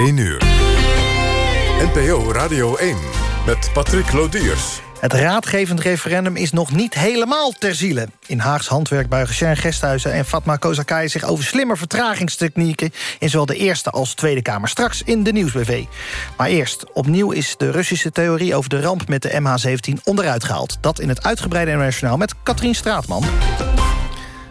1 uur. NPO Radio 1 met Patrick Lodiers. Het raadgevend referendum is nog niet helemaal ter ziele. In Haags handwerk buigen Sharon Gesthuizen en Fatma Kozakai... zich over slimmer vertragingstechnieken... in zowel de Eerste als Tweede Kamer. Straks in de Nieuwsbv. Maar eerst, opnieuw is de Russische theorie... over de ramp met de MH17 onderuit gehaald. Dat in het uitgebreide internationaal met Katrien Straatman.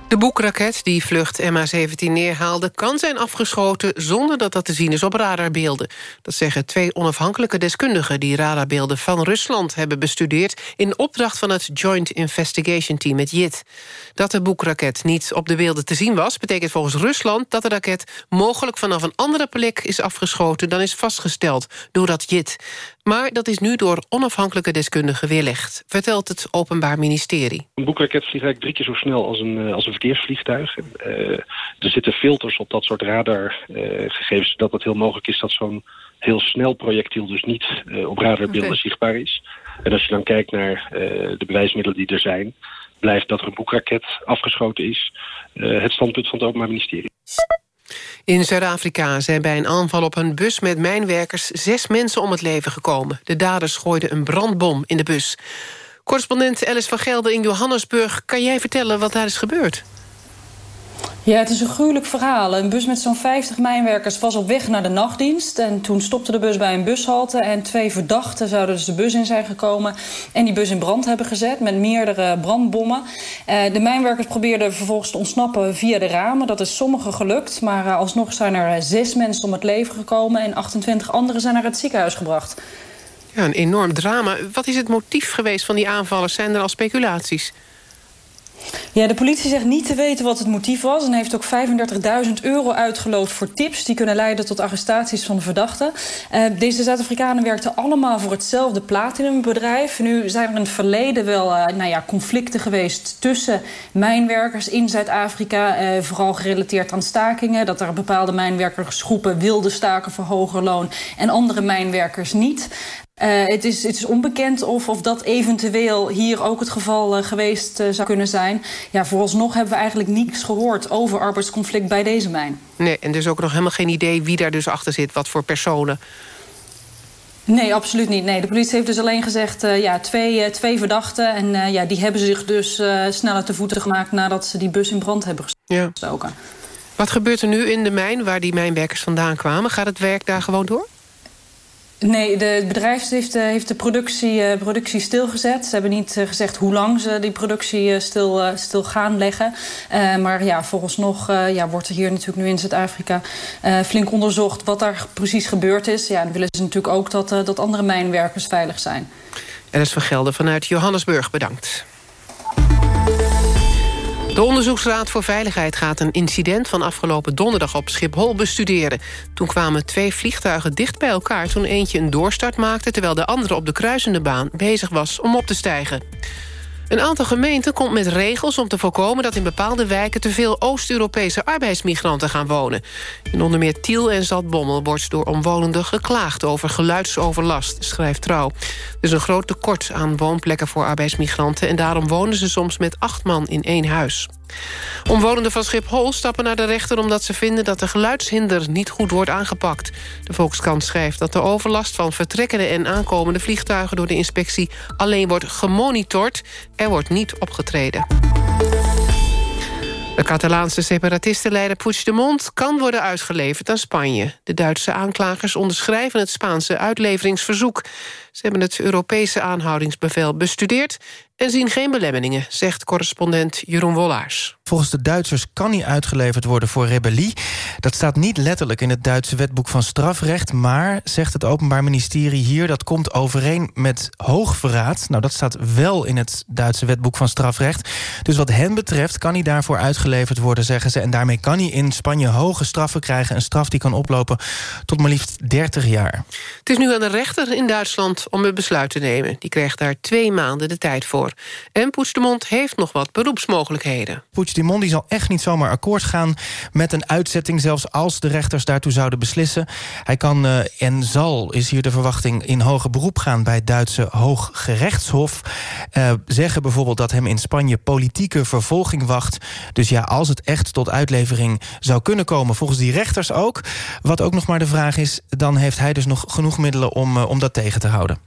De boekraket die vlucht MH17 neerhaalde... kan zijn afgeschoten zonder dat dat te zien is op radarbeelden. Dat zeggen twee onafhankelijke deskundigen... die radarbeelden van Rusland hebben bestudeerd... in opdracht van het Joint Investigation Team, met JIT. Dat de boekraket niet op de beelden te zien was... betekent volgens Rusland dat de raket mogelijk vanaf een andere plek is afgeschoten... dan is vastgesteld door dat JIT. Maar dat is nu door onafhankelijke deskundigen weerlegd... vertelt het Openbaar Ministerie. Een boekraket vliegt eigenlijk drie keer zo snel als een, eh, als een verkeersvliegtuig. Uh, er zitten filters op dat soort radargegevens... Uh, zodat het heel mogelijk is dat zo'n heel snel projectiel... dus niet uh, op radarbeelden okay. zichtbaar is. En als je dan kijkt naar de bewijsmiddelen die er zijn... blijft dat er een boekraket afgeschoten is... het standpunt van het Openbaar Ministerie. In Zuid-Afrika zijn bij een aanval op een bus met mijnwerkers... zes mensen om het leven gekomen. De daders gooiden een brandbom in de bus. Correspondent Alice van Gelder in Johannesburg... kan jij vertellen wat daar is gebeurd? Ja, het is een gruwelijk verhaal. Een bus met zo'n 50 mijnwerkers was op weg naar de nachtdienst. En toen stopte de bus bij een bushalte. En twee verdachten zouden dus de bus in zijn gekomen. En die bus in brand hebben gezet met meerdere brandbommen. Uh, de mijnwerkers probeerden vervolgens te ontsnappen via de ramen. Dat is sommigen gelukt. Maar uh, alsnog zijn er zes mensen om het leven gekomen. En 28 anderen zijn naar het ziekenhuis gebracht. Ja, een enorm drama. Wat is het motief geweest van die aanvallers? Zijn er al speculaties? Ja, de politie zegt niet te weten wat het motief was... en heeft ook 35.000 euro uitgeloofd voor tips... die kunnen leiden tot arrestaties van de verdachten. Uh, deze Zuid-Afrikanen werkten allemaal voor hetzelfde platinumbedrijf. Nu zijn er in het verleden wel uh, nou ja, conflicten geweest... tussen mijnwerkers in Zuid-Afrika, uh, vooral gerelateerd aan stakingen... dat er bepaalde mijnwerkersgroepen wilden staken voor hoger loon... en andere mijnwerkers niet. Uh, het, is, het is onbekend of, of dat eventueel hier ook het geval uh, geweest uh, zou kunnen zijn. Ja, vooralsnog hebben we eigenlijk niets gehoord over arbeidsconflict bij deze mijn. Nee, en dus ook nog helemaal geen idee wie daar dus achter zit, wat voor personen. Nee, absoluut niet. Nee, de politie heeft dus alleen gezegd uh, ja, twee, uh, twee verdachten. En uh, ja, die hebben zich dus sneller te voeten gemaakt... nadat ze die bus in brand hebben gestoken. Ja. Wat gebeurt er nu in de mijn waar die mijnwerkers vandaan kwamen? Gaat het werk daar gewoon door? Nee, de, het bedrijf heeft, heeft de productie, uh, productie stilgezet. Ze hebben niet uh, gezegd hoe lang ze die productie uh, stil, stil gaan leggen. maar ja, vooralsnog ja, wordt er hier natuurlijk nu in Zuid-Afrika flink onderzocht wat daar precies gebeurd is. Ja, dan willen ze natuurlijk ook dat, dat andere mijnwerkers veilig zijn. Alice van Gelder vanuit Johannesburg, bedankt. De Onderzoeksraad voor Veiligheid gaat een incident van afgelopen donderdag op Schiphol bestuderen. Toen kwamen twee vliegtuigen dicht bij elkaar toen eentje een doorstart maakte... terwijl de andere op de kruisende baan bezig was om op te stijgen. Een aantal gemeenten komt met regels om te voorkomen... dat in bepaalde wijken te veel Oost-Europese arbeidsmigranten gaan wonen. In onder meer Tiel en Zaltbommel wordt door omwonenden geklaagd... over geluidsoverlast, schrijft Trouw. Er is een groot tekort aan woonplekken voor arbeidsmigranten... en daarom wonen ze soms met acht man in één huis. Omwonenden van Schiphol stappen naar de rechter... omdat ze vinden dat de geluidshinder niet goed wordt aangepakt. De Volkskrant schrijft dat de overlast van vertrekkende en aankomende vliegtuigen... door de inspectie alleen wordt gemonitord. Er wordt niet opgetreden. De Catalaanse separatistenleider Puigdemont kan worden uitgeleverd aan Spanje. De Duitse aanklagers onderschrijven het Spaanse uitleveringsverzoek. Ze hebben het Europese aanhoudingsbevel bestudeerd en zien geen belemmeringen, zegt correspondent Jeroen Wollaars. Volgens de Duitsers kan hij uitgeleverd worden voor rebellie. Dat staat niet letterlijk in het Duitse wetboek van strafrecht... maar, zegt het Openbaar Ministerie hier... dat komt overeen met hoogverraad. Nou, dat staat wel in het Duitse wetboek van strafrecht. Dus wat hen betreft kan hij daarvoor uitgeleverd worden, zeggen ze... en daarmee kan hij in Spanje hoge straffen krijgen... een straf die kan oplopen tot maar liefst 30 jaar. Het is nu aan de rechter in Duitsland om een besluit te nemen. Die krijgt daar twee maanden de tijd voor. En Puigdemont heeft nog wat beroepsmogelijkheden. Puigdemont die zal echt niet zomaar akkoord gaan met een uitzetting... zelfs als de rechters daartoe zouden beslissen. Hij kan uh, en zal, is hier de verwachting, in hoger beroep gaan... bij het Duitse Hooggerechtshof. Uh, zeggen bijvoorbeeld dat hem in Spanje politieke vervolging wacht. Dus ja, als het echt tot uitlevering zou kunnen komen... volgens die rechters ook, wat ook nog maar de vraag is... dan heeft hij dus nog genoeg middelen om, uh, om dat tegen te houden.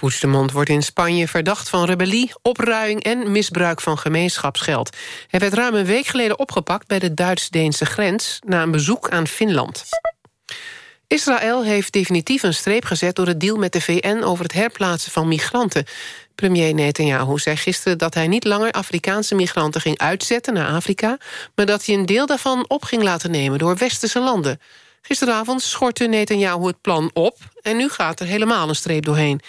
Puigdemont wordt in Spanje verdacht van rebellie, opruiing en misbruik van gemeenschapsgeld. Hij werd ruim een week geleden opgepakt bij de Duits-Deense grens na een bezoek aan Finland. Israël heeft definitief een streep gezet door het deal met de VN over het herplaatsen van migranten. Premier Netanyahu zei gisteren dat hij niet langer Afrikaanse migranten ging uitzetten naar Afrika, maar dat hij een deel daarvan op ging laten nemen door westerse landen. Gisteravond schortte Netanyahu het plan op en nu gaat er helemaal een streep doorheen.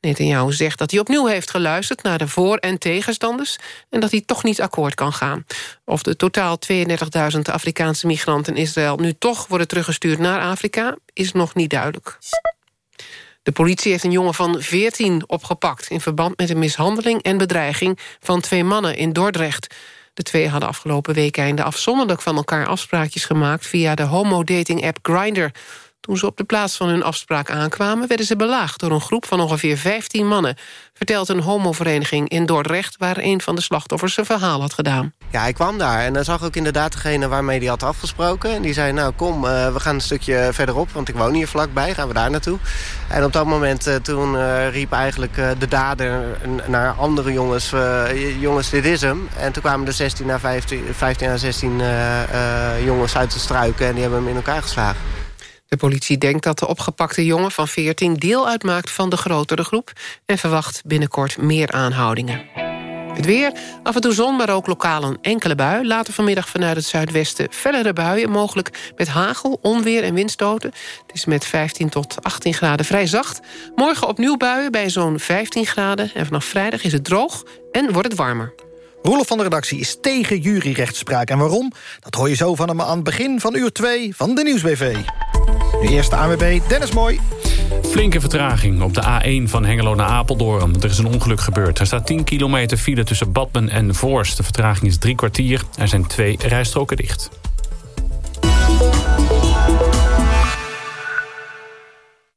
Netanyahu zegt dat hij opnieuw heeft geluisterd naar de voor- en tegenstanders... en dat hij toch niet akkoord kan gaan. Of de totaal 32.000 Afrikaanse migranten in Israël... nu toch worden teruggestuurd naar Afrika, is nog niet duidelijk. De politie heeft een jongen van 14 opgepakt... in verband met een mishandeling en bedreiging van twee mannen in Dordrecht. De twee hadden afgelopen weekende afzonderlijk van elkaar afspraakjes gemaakt... via de homo-dating-app Grindr... Toen ze op de plaats van hun afspraak aankwamen... werden ze belaagd door een groep van ongeveer 15 mannen... vertelt een homovereniging in Dordrecht... waar een van de slachtoffers zijn verhaal had gedaan. Ja, ik kwam daar en dan zag ik inderdaad degene waarmee hij had afgesproken. En die zei, nou kom, uh, we gaan een stukje verderop... want ik woon hier vlakbij, gaan we daar naartoe. En op dat moment uh, toen uh, riep eigenlijk de dader naar andere jongens... jongens, dit is hem. En toen kwamen er 16 naar 15, 15 à 16 jongens uit de struiken... en die hebben hem in elkaar geslagen. De politie denkt dat de opgepakte jongen van 14 deel uitmaakt van de grotere groep... en verwacht binnenkort meer aanhoudingen. Het weer, af en toe zon, maar ook lokaal een enkele bui. Later vanmiddag vanuit het zuidwesten fellere buien... mogelijk met hagel, onweer en windstoten. Het is met 15 tot 18 graden vrij zacht. Morgen opnieuw buien bij zo'n 15 graden. En vanaf vrijdag is het droog en wordt het warmer. Roelof van de redactie is tegen juryrechtspraak. En waarom? Dat hoor je zo van hem aan het begin van uur 2 van de Nieuwsbv. Nu eerst de ANWB, Dennis Mooi. Flinke vertraging op de A1 van Hengelo naar Apeldoorn. Er is een ongeluk gebeurd. Er staat 10 kilometer file tussen Badmen en Voorst. De vertraging is drie kwartier. Er zijn twee rijstroken dicht.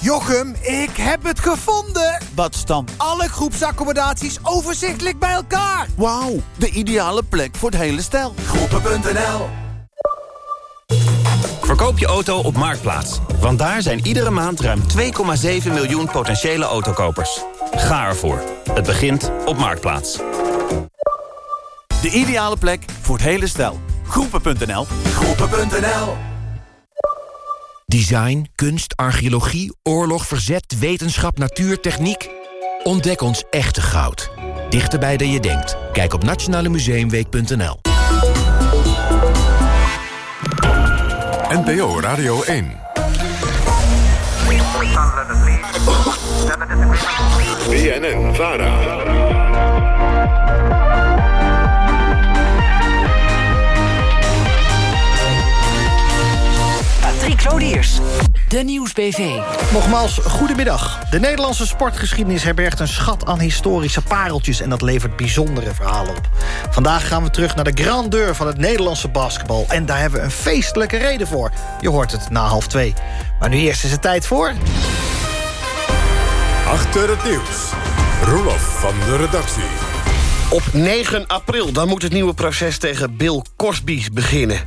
Jochem, ik heb het gevonden! Wat dan? Alle groepsaccommodaties overzichtelijk bij elkaar. Wauw, de ideale plek voor het hele stel. Groepen.nl Verkoop je auto op Marktplaats. Want daar zijn iedere maand ruim 2,7 miljoen potentiële autokopers. Ga ervoor. Het begint op Marktplaats. De ideale plek voor het hele stel. Groepen.nl Groepen.nl Design, kunst, archeologie, oorlog, verzet, wetenschap, natuur, techniek. Ontdek ons echte goud. Dichterbij dan je denkt. Kijk op nationalemuseumweek.nl NPO Radio 1. BNN Vara. Patrick Lodiers, de Nieuwsbv. Nogmaals, goedemiddag. De Nederlandse sportgeschiedenis herbergt een schat aan historische pareltjes... en dat levert bijzondere verhalen op. Vandaag gaan we terug naar de grandeur van het Nederlandse basketbal... en daar hebben we een feestelijke reden voor. Je hoort het na half twee. Maar nu eerst is het tijd voor... Achter het nieuws. Roelof van de redactie. Op 9 april, dan moet het nieuwe proces tegen Bill Cosby beginnen.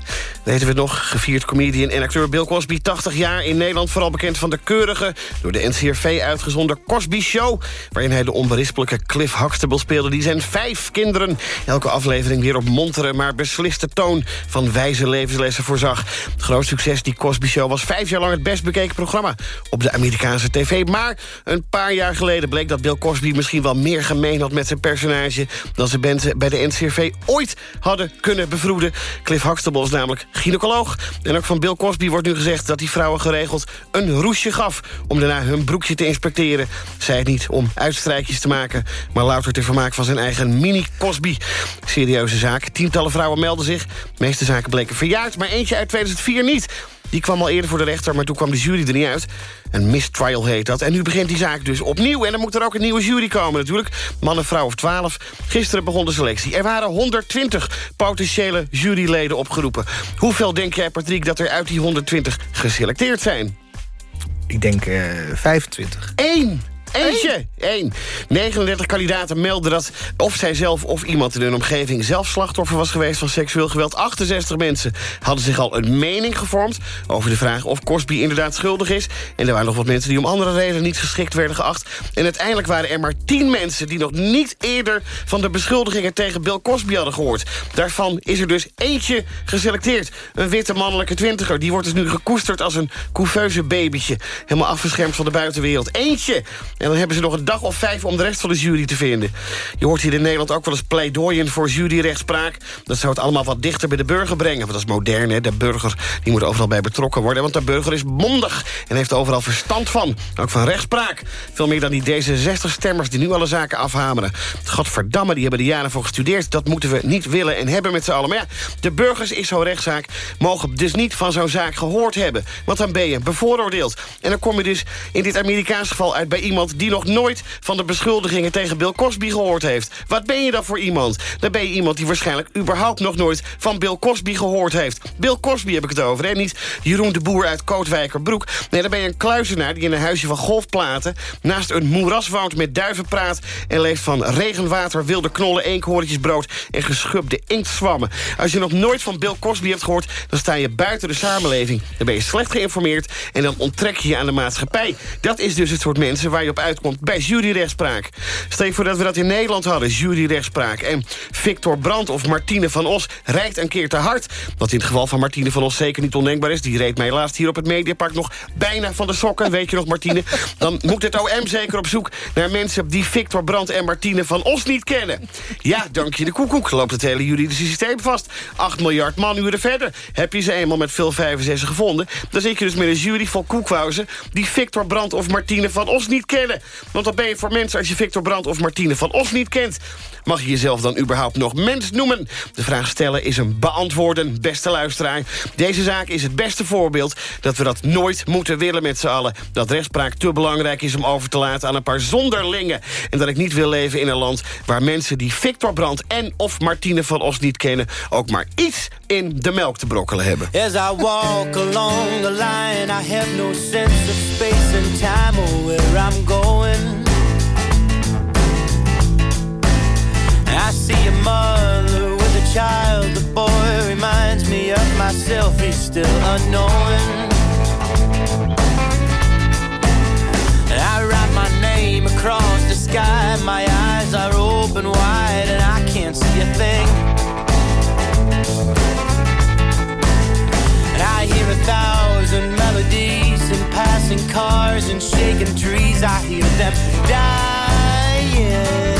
Weten we nog, gevierd comedian en acteur Bill Cosby... 80 jaar in Nederland, vooral bekend van de keurige... door de NCRV uitgezonden Cosby Show... waarin hij de onberispelijke Cliff Huxtable speelde... die zijn vijf kinderen elke aflevering weer op montere... maar besliste toon van wijze levenslessen voorzag. Groot succes, die Cosby Show, was vijf jaar lang... het best bekeken programma op de Amerikaanse tv. Maar een paar jaar geleden bleek dat Bill Cosby... misschien wel meer gemeen had met zijn personage dan ze bij de NCRV ooit hadden kunnen bevroeden. Cliff Huxtable is namelijk gynaecoloog. En ook van Bill Cosby wordt nu gezegd dat hij vrouwen geregeld een roesje gaf... om daarna hun broekje te inspecteren. Zij het niet om uitstrijkjes te maken... maar louter te vermaak van zijn eigen mini-Cosby. Serieuze zaak. Tientallen vrouwen melden zich. De meeste zaken bleken verjaard, maar eentje uit 2004 niet. Die kwam al eerder voor de rechter, maar toen kwam de jury er niet uit. Een mistrial heet dat. En nu begint die zaak dus opnieuw. En dan moet er ook een nieuwe jury komen natuurlijk. Man en vrouw of 12. Gisteren begon de selectie. Er waren 120 potentiële juryleden opgeroepen. Hoeveel denk jij, Patrick, dat er uit die 120 geselecteerd zijn? Ik denk uh, 25. Eén! Eentje, één. 39 kandidaten melden dat of zij zelf of iemand in hun omgeving... zelf slachtoffer was geweest van seksueel geweld. 68 mensen hadden zich al een mening gevormd... over de vraag of Cosby inderdaad schuldig is. En er waren nog wat mensen die om andere redenen niet geschikt werden geacht. En uiteindelijk waren er maar 10 mensen... die nog niet eerder van de beschuldigingen tegen Bill Cosby hadden gehoord. Daarvan is er dus eentje geselecteerd. Een witte mannelijke twintiger. Die wordt dus nu gekoesterd als een couveuse babytje. Helemaal afgeschermd van de buitenwereld. Eentje! En dan hebben ze nog een dag of vijf om de rest van de jury te vinden. Je hoort hier in Nederland ook wel eens pleidooien voor juryrechtspraak. Dat zou het allemaal wat dichter bij de burger brengen. Want dat is modern, hè? De burger die moet overal bij betrokken worden. Want de burger is mondig en heeft overal verstand van. Ook van rechtspraak. Veel meer dan die D66-stemmers die nu alle zaken afhameren. Godverdamme, die hebben de jaren voor gestudeerd. Dat moeten we niet willen en hebben met z'n allen. Maar ja, de burgers is zo'n rechtszaak mogen dus niet van zo'n zaak gehoord hebben. Want dan ben je bevooroordeeld. En dan kom je dus in dit Amerikaans geval uit bij iemand die nog nooit van de beschuldigingen tegen Bill Cosby gehoord heeft. Wat ben je dan voor iemand? Dan ben je iemand die waarschijnlijk überhaupt nog nooit van Bill Cosby gehoord heeft. Bill Cosby heb ik het over, hè? Niet Jeroen de Boer uit Kootwijkerbroek. Nee, dan ben je een kluizenaar die in een huisje van golfplaten... naast een moeras met duivenpraat... en leeft van regenwater, wilde knollen, eenkhoortjesbrood... en geschubde inktzwammen. Als je nog nooit van Bill Cosby hebt gehoord... dan sta je buiten de samenleving. Dan ben je slecht geïnformeerd en dan onttrek je je aan de maatschappij. Dat is dus het soort mensen waar je op uit komt bij juryrechtspraak. Stel je voor dat we dat in Nederland hadden, juryrechtspraak. En Victor Brandt of Martine van Os rijdt een keer te hard. Wat in het geval van Martine van Os zeker niet ondenkbaar is. Die reed mij laatst hier op het Mediapark nog bijna van de sokken. Weet je nog, Martine? Dan moet het OM zeker op zoek naar mensen... die Victor Brandt en Martine van Os niet kennen. Ja, dank je de koekoek. Loopt het hele juridische systeem vast. 8 miljard manuren verder. Heb je ze eenmaal met veel 65 gevonden... dan zit je dus met een jury vol koekwauzen... die Victor Brandt of Martine van Os niet kennen. Want dat ben je voor mensen als je Victor Brandt of Martine van Os niet kent. Mag je jezelf dan überhaupt nog mens noemen? De vraag stellen is een beantwoorden, beste luisteraar. Deze zaak is het beste voorbeeld dat we dat nooit moeten willen met z'n allen. Dat rechtspraak te belangrijk is om over te laten aan een paar zonderlingen. En dat ik niet wil leven in een land waar mensen die Victor Brandt en of Martine van Os niet kennen... ook maar iets in de melk te brokkelen hebben. As I walk along the line, I have no sense of space and time or where I'm going. I see a mother with a child, the boy reminds me of myself, he's still unknown. I write my name across the sky, my eyes are open wide and I can't see a thing. I hear a thousand cars and shaking trees. I hear them dying.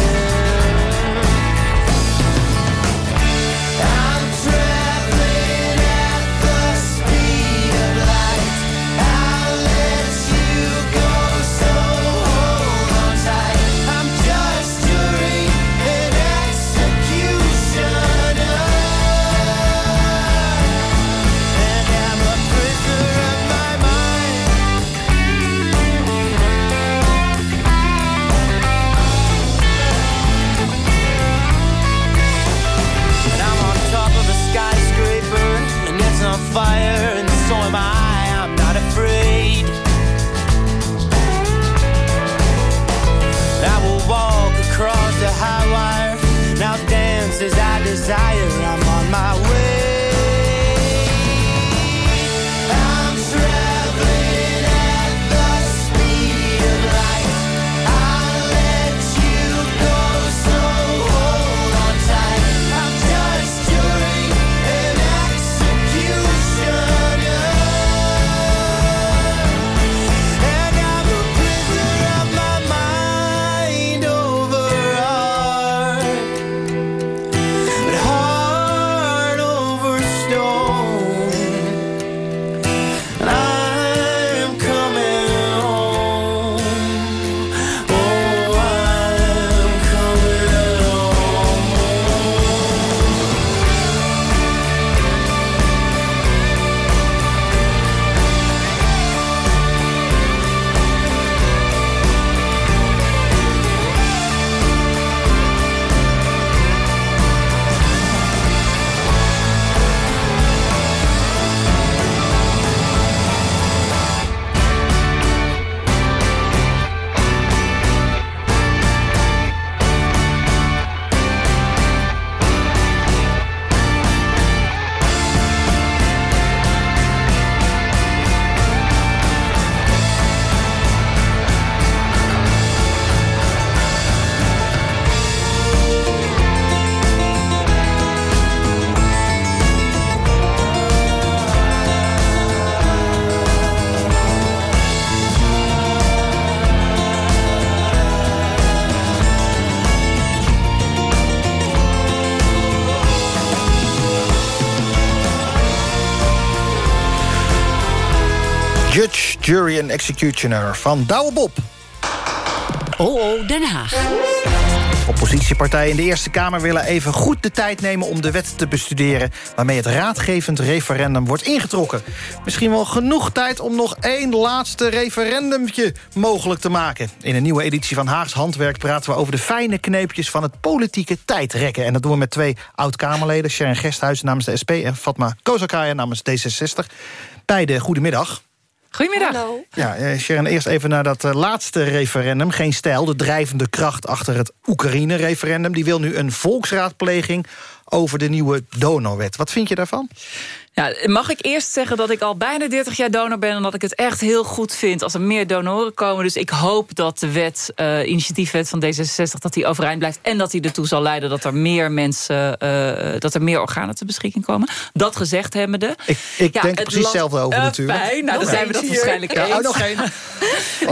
Executioner van Douwe Bob. Oh, oh, Den Haag. Oppositiepartijen in de Eerste Kamer willen even goed de tijd nemen... om de wet te bestuderen waarmee het raadgevend referendum wordt ingetrokken. Misschien wel genoeg tijd om nog één laatste referendumtje mogelijk te maken. In een nieuwe editie van Haags Handwerk praten we over de fijne kneepjes... van het politieke tijdrekken. En dat doen we met twee oud-Kamerleden. Sharon Gesthuizen namens de SP en Fatma Kozakaya namens D66. Beide, goedemiddag. Goedemiddag. Ja, eh, Sharon, eerst even naar dat eh, laatste referendum. Geen stijl, de drijvende kracht achter het Oekraïne-referendum. Die wil nu een volksraadpleging over de nieuwe donorwet. Wat vind je daarvan? Ja, mag ik eerst zeggen dat ik al bijna 30 jaar donor ben... en dat ik het echt heel goed vind als er meer donoren komen. Dus ik hoop dat de wet, eh, initiatiefwet van D66, dat die overeind blijft... en dat die ertoe zal leiden dat er meer mensen, eh, dat er meer organen te beschikking komen. Dat gezegd hebbende. Ik, ik Ja, denk precies hetzelfde over Eh, natuurlijk. Fijn, nou, dan zijn we dat waarschijnlijk Ja, eens. nog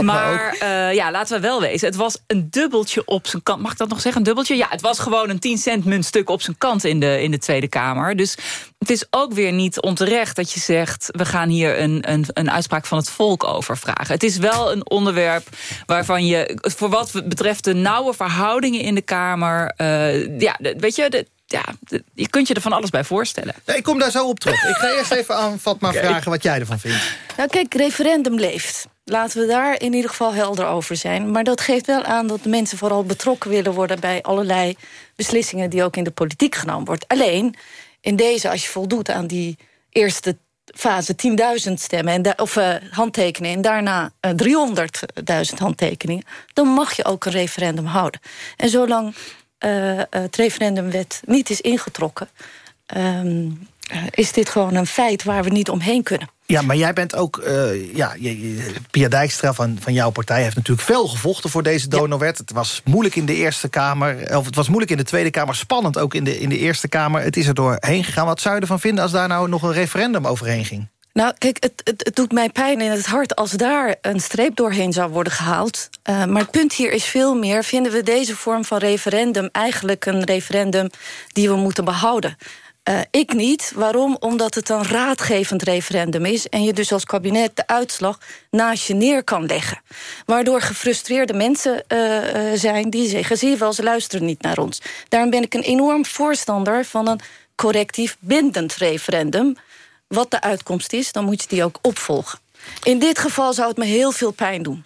Maar ja, laten we wel wezen. Het was een dubbeltje op zijn kant. Mag ik dat nog zeggen? Een dubbeltje? Ja, het was gewoon een 10 cent muntstuk op zijn kant in de, in de Tweede Kamer. Dus het is ook weer niet onterecht dat je zegt... we gaan hier een, een, een uitspraak van het volk over vragen. Het is wel een onderwerp waarvan je... voor wat betreft de nauwe verhoudingen in de Kamer... eh, ja, weet je... De, ja, de- je kunt je er van alles bij voorstellen. Nee, ik kom daar zo op terug. Ik ga eerst even aan Fatma Oké. vragen wat jij ervan vindt. Nou kijk, referendum leeft. Laten we daar in ieder geval helder over zijn. Maar dat geeft wel aan dat de mensen vooral betrokken willen worden... bij allerlei beslissingen die ook in de politiek genomen worden. Alleen, in deze, als je voldoet aan die eerste fase 10.000 stemmen... En of eh, handtekeningen en daarna eh, 300.000 handtekeningen... dan mag je ook een referendum houden. En zolang eh, eh, het referendumwet niet is ingetrokken... ehm, eh, is dit gewoon een feit waar we niet omheen kunnen. Ja, maar jij bent ook... eh, ja, Pia Dijkstra van, van jouw partij heeft natuurlijk veel gevochten voor deze donorwet. Het was moeilijk in de Eerste Kamer, of het was moeilijk in de Tweede Kamer, spannend ook in de, in de Eerste Kamer. Het is er doorheen gegaan. Wat zou je ervan vinden als daar nou nog een referendum overheen ging? Nou, kijk, het, het, het doet mij pijn in het hart als daar een streep doorheen zou worden gehaald. Eh, maar het punt hier is veel meer... vinden we deze vorm van referendum eigenlijk een referendum die we moeten behouden? Eh, ik niet. Waarom? Omdat het een raadgevend referendum is... en je dus als kabinet de uitslag naast je neer kan leggen. Waardoor gefrustreerde mensen eh, eh, zijn die zeggen... zie je wel, ze luisteren niet naar ons. Daarom ben ik een enorm voorstander van een correctief bindend referendum wat de uitkomst is, dan moet je die ook opvolgen. In dit geval zou het me heel veel pijn doen.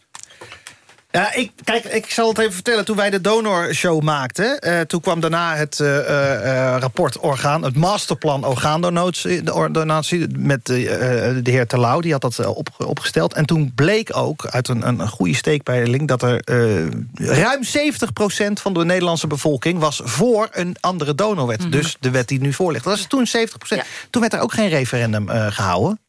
Ja, ik, kijk, ik zal het even vertellen. Toen wij de donorshow maakten... eh, toen kwam daarna het eh, eh, eh, rapport orgaan... het masterplan orgaandonatie met de heer Terlouw. Die had dat op, opgesteld. En toen bleek ook uit een, een goede steekpeiling... dat er eh, ruim 70% van de Nederlandse bevolking... was voor een andere donorwet. Dus de wet die nu voor ligt. Dat was toen 70%. Toen werd er ook geen referendum eh, gehouden.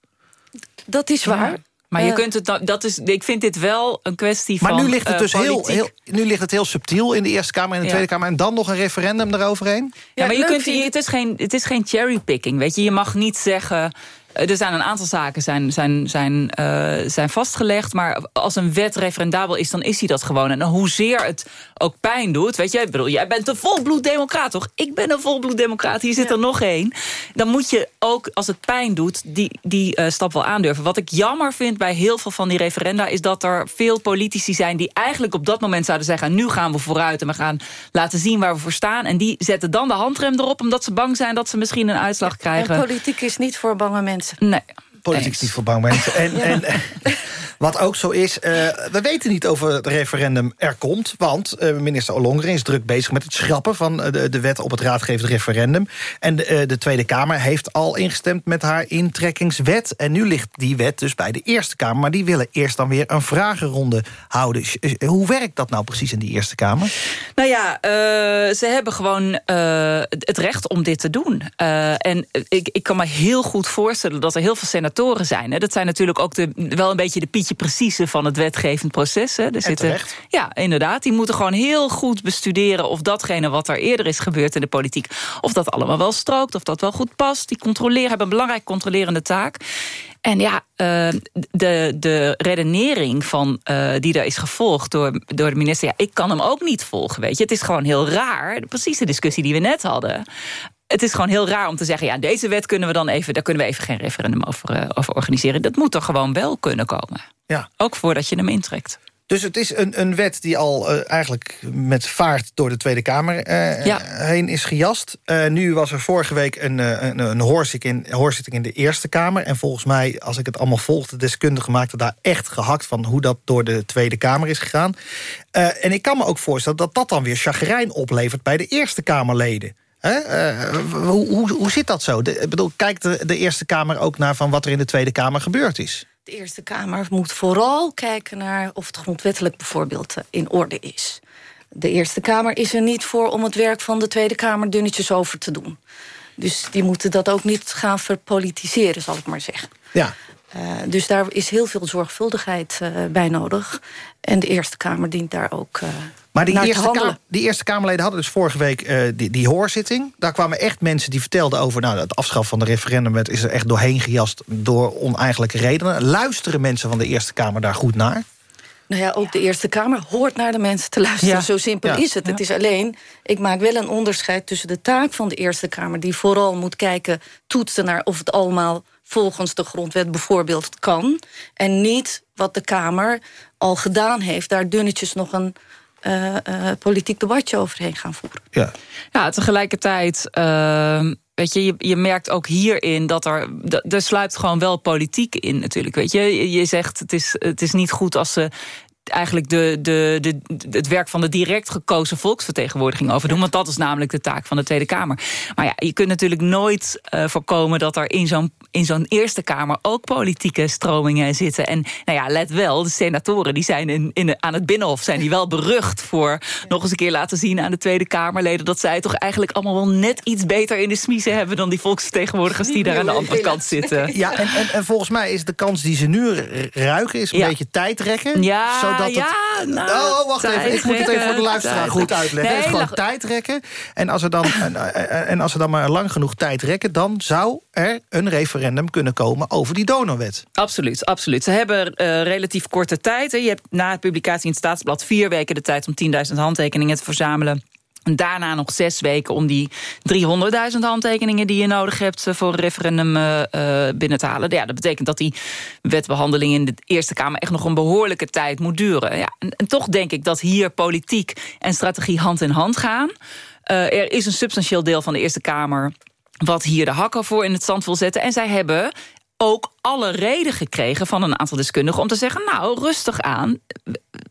Dat is waar. Maar je Eh, kunt het, dat is, ik vind dit wel een kwestie Maar van nu ligt het eh, dus heel, heel, nu ligt het heel subtiel in de Eerste Kamer en de Ja. Tweede Kamer... en dan nog een referendum eroverheen? Ja, maar je kunt, ik- het, is geen, het is geen cherrypicking, weet je. Je mag niet zeggen... eh, Er zijn een aantal zaken zijn, zijn, zijn, eh, zijn vastgelegd... maar als een wet referendabel is, dan is hij dat gewoon. En hoezeer het ook pijn doet... weet je, ik bedoel, jij bent een volbloeddemocraat, toch? Ik ben een volbloeddemocraat, hier zit er nog één. Dan moet je ook, als het pijn doet, die, die eh, stap wel aandurven. Wat ik jammer vind bij heel veel van die referenda... is dat er veel politici zijn die eigenlijk op dat moment zouden zeggen... nu gaan we vooruit en we gaan laten zien waar we voor staan. En die zetten dan de handrem erop... omdat ze bang zijn dat ze misschien een uitslag krijgen. En politiek is niet voor bange mensen. Nee. Politiek is niet voor bang. En, en eh, wat ook zo is, eh, we weten niet of het referendum er komt. Want eh, minister Ollongren is druk bezig met het schrappen... van de, de wet op het raadgevend referendum. En de, de Tweede Kamer heeft al ingestemd met haar intrekkingswet. En nu ligt die wet dus bij de Eerste Kamer. Maar die willen eerst dan weer een vragenronde houden. Hoe werkt dat nou precies in die Eerste Kamer? Nou ja, ze hebben gewoon het recht om dit te doen. En ik, ik kan me heel goed voorstellen dat er heel veel senatoren zijn. Hè. Dat zijn natuurlijk ook de, wel een beetje de Pietje Precieze van het wetgevend proces. Hè. Er zitten, terecht. Ja, inderdaad. Die moeten gewoon heel goed bestuderen of datgene wat er eerder is gebeurd in de politiek... of dat allemaal wel strookt, of dat wel goed past. Die controleren, hebben een belangrijk controlerende taak. En ja, eh, de, de redenering van, eh, die daar is gevolgd door, door de minister... ja, ik kan hem ook niet volgen, weet je. Het is gewoon heel raar, precies de discussie die we net hadden... het is gewoon heel raar om te zeggen... ja, deze wet kunnen we dan even... daar kunnen we even geen referendum over, eh, over organiseren. Dat moet er gewoon wel kunnen komen. Ja. Ook voordat je hem intrekt. Dus het is een, een wet die al eh, eigenlijk met vaart door de Tweede Kamer eh, Ja. heen is gejast. Nu was er vorige week een, een, een hoorzitting, in, hoorzitting in de Eerste Kamer. En volgens mij, als ik het allemaal volg, de deskundigen maakten daar echt gehakt van hoe dat door de Tweede Kamer is gegaan. En ik kan me ook voorstellen dat dat dan weer chagrijn oplevert bij de Eerste Kamerleden. Eh, hoe, hoe, hoe zit dat zo? De, ik bedoel, kijkt de, de Eerste Kamer ook naar van wat er in de Tweede Kamer gebeurd is? De Eerste Kamer moet vooral kijken naar of het grondwettelijk bijvoorbeeld eh, in orde is. De Eerste Kamer is er niet voor om het werk van de Tweede Kamer dunnetjes over te doen. Dus die moeten dat ook niet gaan verpolitiseren, zal ik maar zeggen. Ja. Eh, dus daar is heel veel zorgvuldigheid bij nodig. En de Eerste Kamer dient daar ook uh, Maar die eerste. Kamer, die eerste Kamerleden hadden dus vorige week eh, die, die hoorzitting. Daar kwamen echt mensen die vertelden over... nou, het afschaffen van de referendumwet is er echt doorheen gejast... door oneigenlijke redenen. Luisteren mensen van de Eerste Kamer daar goed naar? Nou ja, ook de Eerste Kamer hoort naar de mensen te luisteren. Ja. Zo simpel Ja. is het. Het is alleen, ik maak wel een onderscheid tussen de taak van de Eerste Kamer... die vooral moet kijken, toetsen naar of het allemaal volgens de grondwet bijvoorbeeld kan... en niet wat de Kamer al gedaan heeft... daar dunnetjes nog een eh, eh, politiek debatje overheen gaan voeren. Ja. Ja, tegelijkertijd, uh, weet je, je, je merkt ook hierin dat er, er sluipt gewoon wel politiek in natuurlijk. Weet je, je, je zegt het is, het is niet goed als ze eigenlijk de, de, de, het werk van de direct gekozen volksvertegenwoordiging overdoen. Want dat is namelijk de taak van de Tweede Kamer. Maar ja, je kunt natuurlijk nooit uh, voorkomen dat er in zo'n in zo'n Eerste Kamer ook politieke stromingen zitten. En nou ja, let wel, de senatoren die zijn in, in de, aan het Binnenhof zijn die wel berucht voor nog eens een keer laten zien aan de Tweede Kamerleden dat zij toch eigenlijk allemaal wel net iets beter in de smiezen hebben dan die volksvertegenwoordigers die daar aan de andere kant zitten. Ja, en, en, en volgens mij is de kans die ze nu ruiken is een Ja. beetje tijdrekken. Ja, zodat het... ja, nou, oh, wacht even. Ik moet het even voor de luisteraar goed uitleggen. het is Nee, gewoon lach- tijdrekken. En als, er dan, en, en als ze dan maar lang genoeg tijd rekken... dan zou er een referendum kunnen komen over die donorwet. Absoluut, absoluut. Ze hebben eh, relatief korte tijd. Hè. Je hebt na de publicatie in het Staatsblad vier weken de tijd... om 10.000 handtekeningen te verzamelen. Daarna nog zes weken om die 300.000 handtekeningen... die je nodig hebt eh, voor een referendum eh, eh, binnen te halen. Ja, dat betekent dat die wetbehandeling in de Eerste Kamer... echt nog een behoorlijke tijd moet duren. Ja, en, toch denk ik dat hier politiek en strategie hand in hand gaan. Er is een substantieel deel van de Eerste Kamer wat hier de hakken voor in het zand wil zetten. En zij hebben ook alle reden gekregen van een aantal deskundigen... om te zeggen, nou, rustig aan.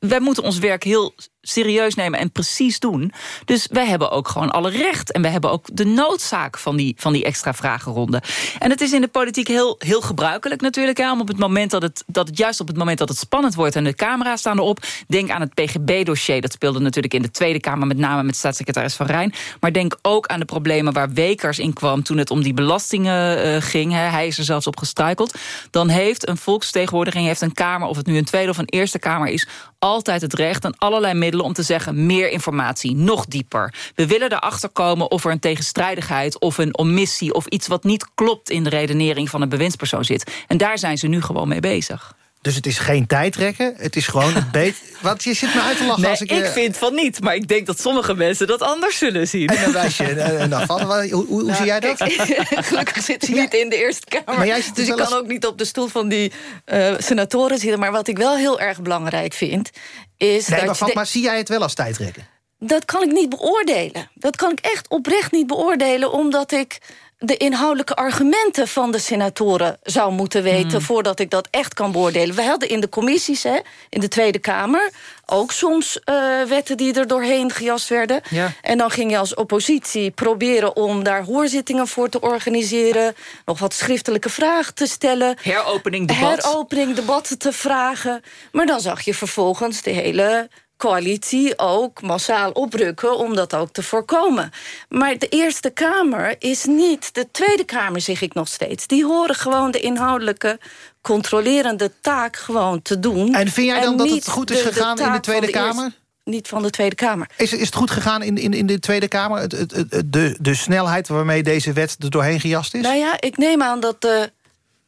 Wij moeten ons werk heel serieus nemen en precies doen. Dus wij hebben ook gewoon alle recht. En wij hebben ook de noodzaak van die, van die extra vragenronde. En het is in de politiek heel, heel gebruikelijk natuurlijk... Hè, om op het moment dat het, dat het juist op het moment dat het spannend wordt... en de camera's staan erop. Denk aan het PGB-dossier. Dat speelde natuurlijk in de Tweede Kamer... met name met staatssecretaris Van Rijn. Maar denk ook aan de problemen waar Wekers in kwam... toen het om die belastingen eh, ging. Hè. Hij is er zelfs op gestruikeld. Dan heeft een volksvertegenwoordiging... heeft een Kamer, of het nu een Tweede of een Eerste Kamer is... altijd het recht en allerlei middelen om te zeggen... meer informatie, nog dieper. We willen erachter komen of er een tegenstrijdigheid... of een omissie of iets wat niet klopt... in de redenering van een bewindspersoon zit. En daar zijn ze nu gewoon mee bezig. Dus het is geen tijdrekken. Het is gewoon het beet. Wat je zit me uit te lachen Nee, als ik. ik, eh, vind van niet, maar ik denk dat sommige mensen dat anders zullen zien. En dan wijs je een, een dag van. Hoe, hoe, hoe zie jij dat? Gelukkig zit ik niet in de Eerste Kamer. Maar jij zit dus dus ik kan ook niet op de stoel van die eh, senatoren zitten. Maar wat ik wel heel erg belangrijk vind... is Nee, dat maar, je van- de- maar zie jij het wel als tijdrekken? Dat kan ik niet beoordelen. Dat kan ik echt oprecht niet beoordelen... omdat ik de inhoudelijke argumenten van de senatoren zou moeten weten... Hmm. voordat ik dat echt kan beoordelen. We hadden in de commissies, hè, in de Tweede Kamer... ook soms eh, wetten die er doorheen gejast werden. Ja. En dan ging je als oppositie proberen om daar hoorzittingen voor te organiseren... nog wat schriftelijke vragen te stellen. Heropening, debat. Heropening, debatten te vragen. Maar dan zag je vervolgens de hele coalitie ook massaal oprukken om dat ook te voorkomen. Maar de Eerste Kamer is niet de Tweede Kamer, zeg ik nog steeds. Die horen gewoon de inhoudelijke controlerende taak gewoon te doen. En vind jij dan dat het goed is de- de gegaan in de Tweede de Kamer? Eerste- niet van de Tweede Kamer. Is, is het goed gegaan in, in, in de Tweede Kamer? Het, het, het- de, de snelheid waarmee deze wet er doorheen gejast is? Nou ja, ik neem aan dat de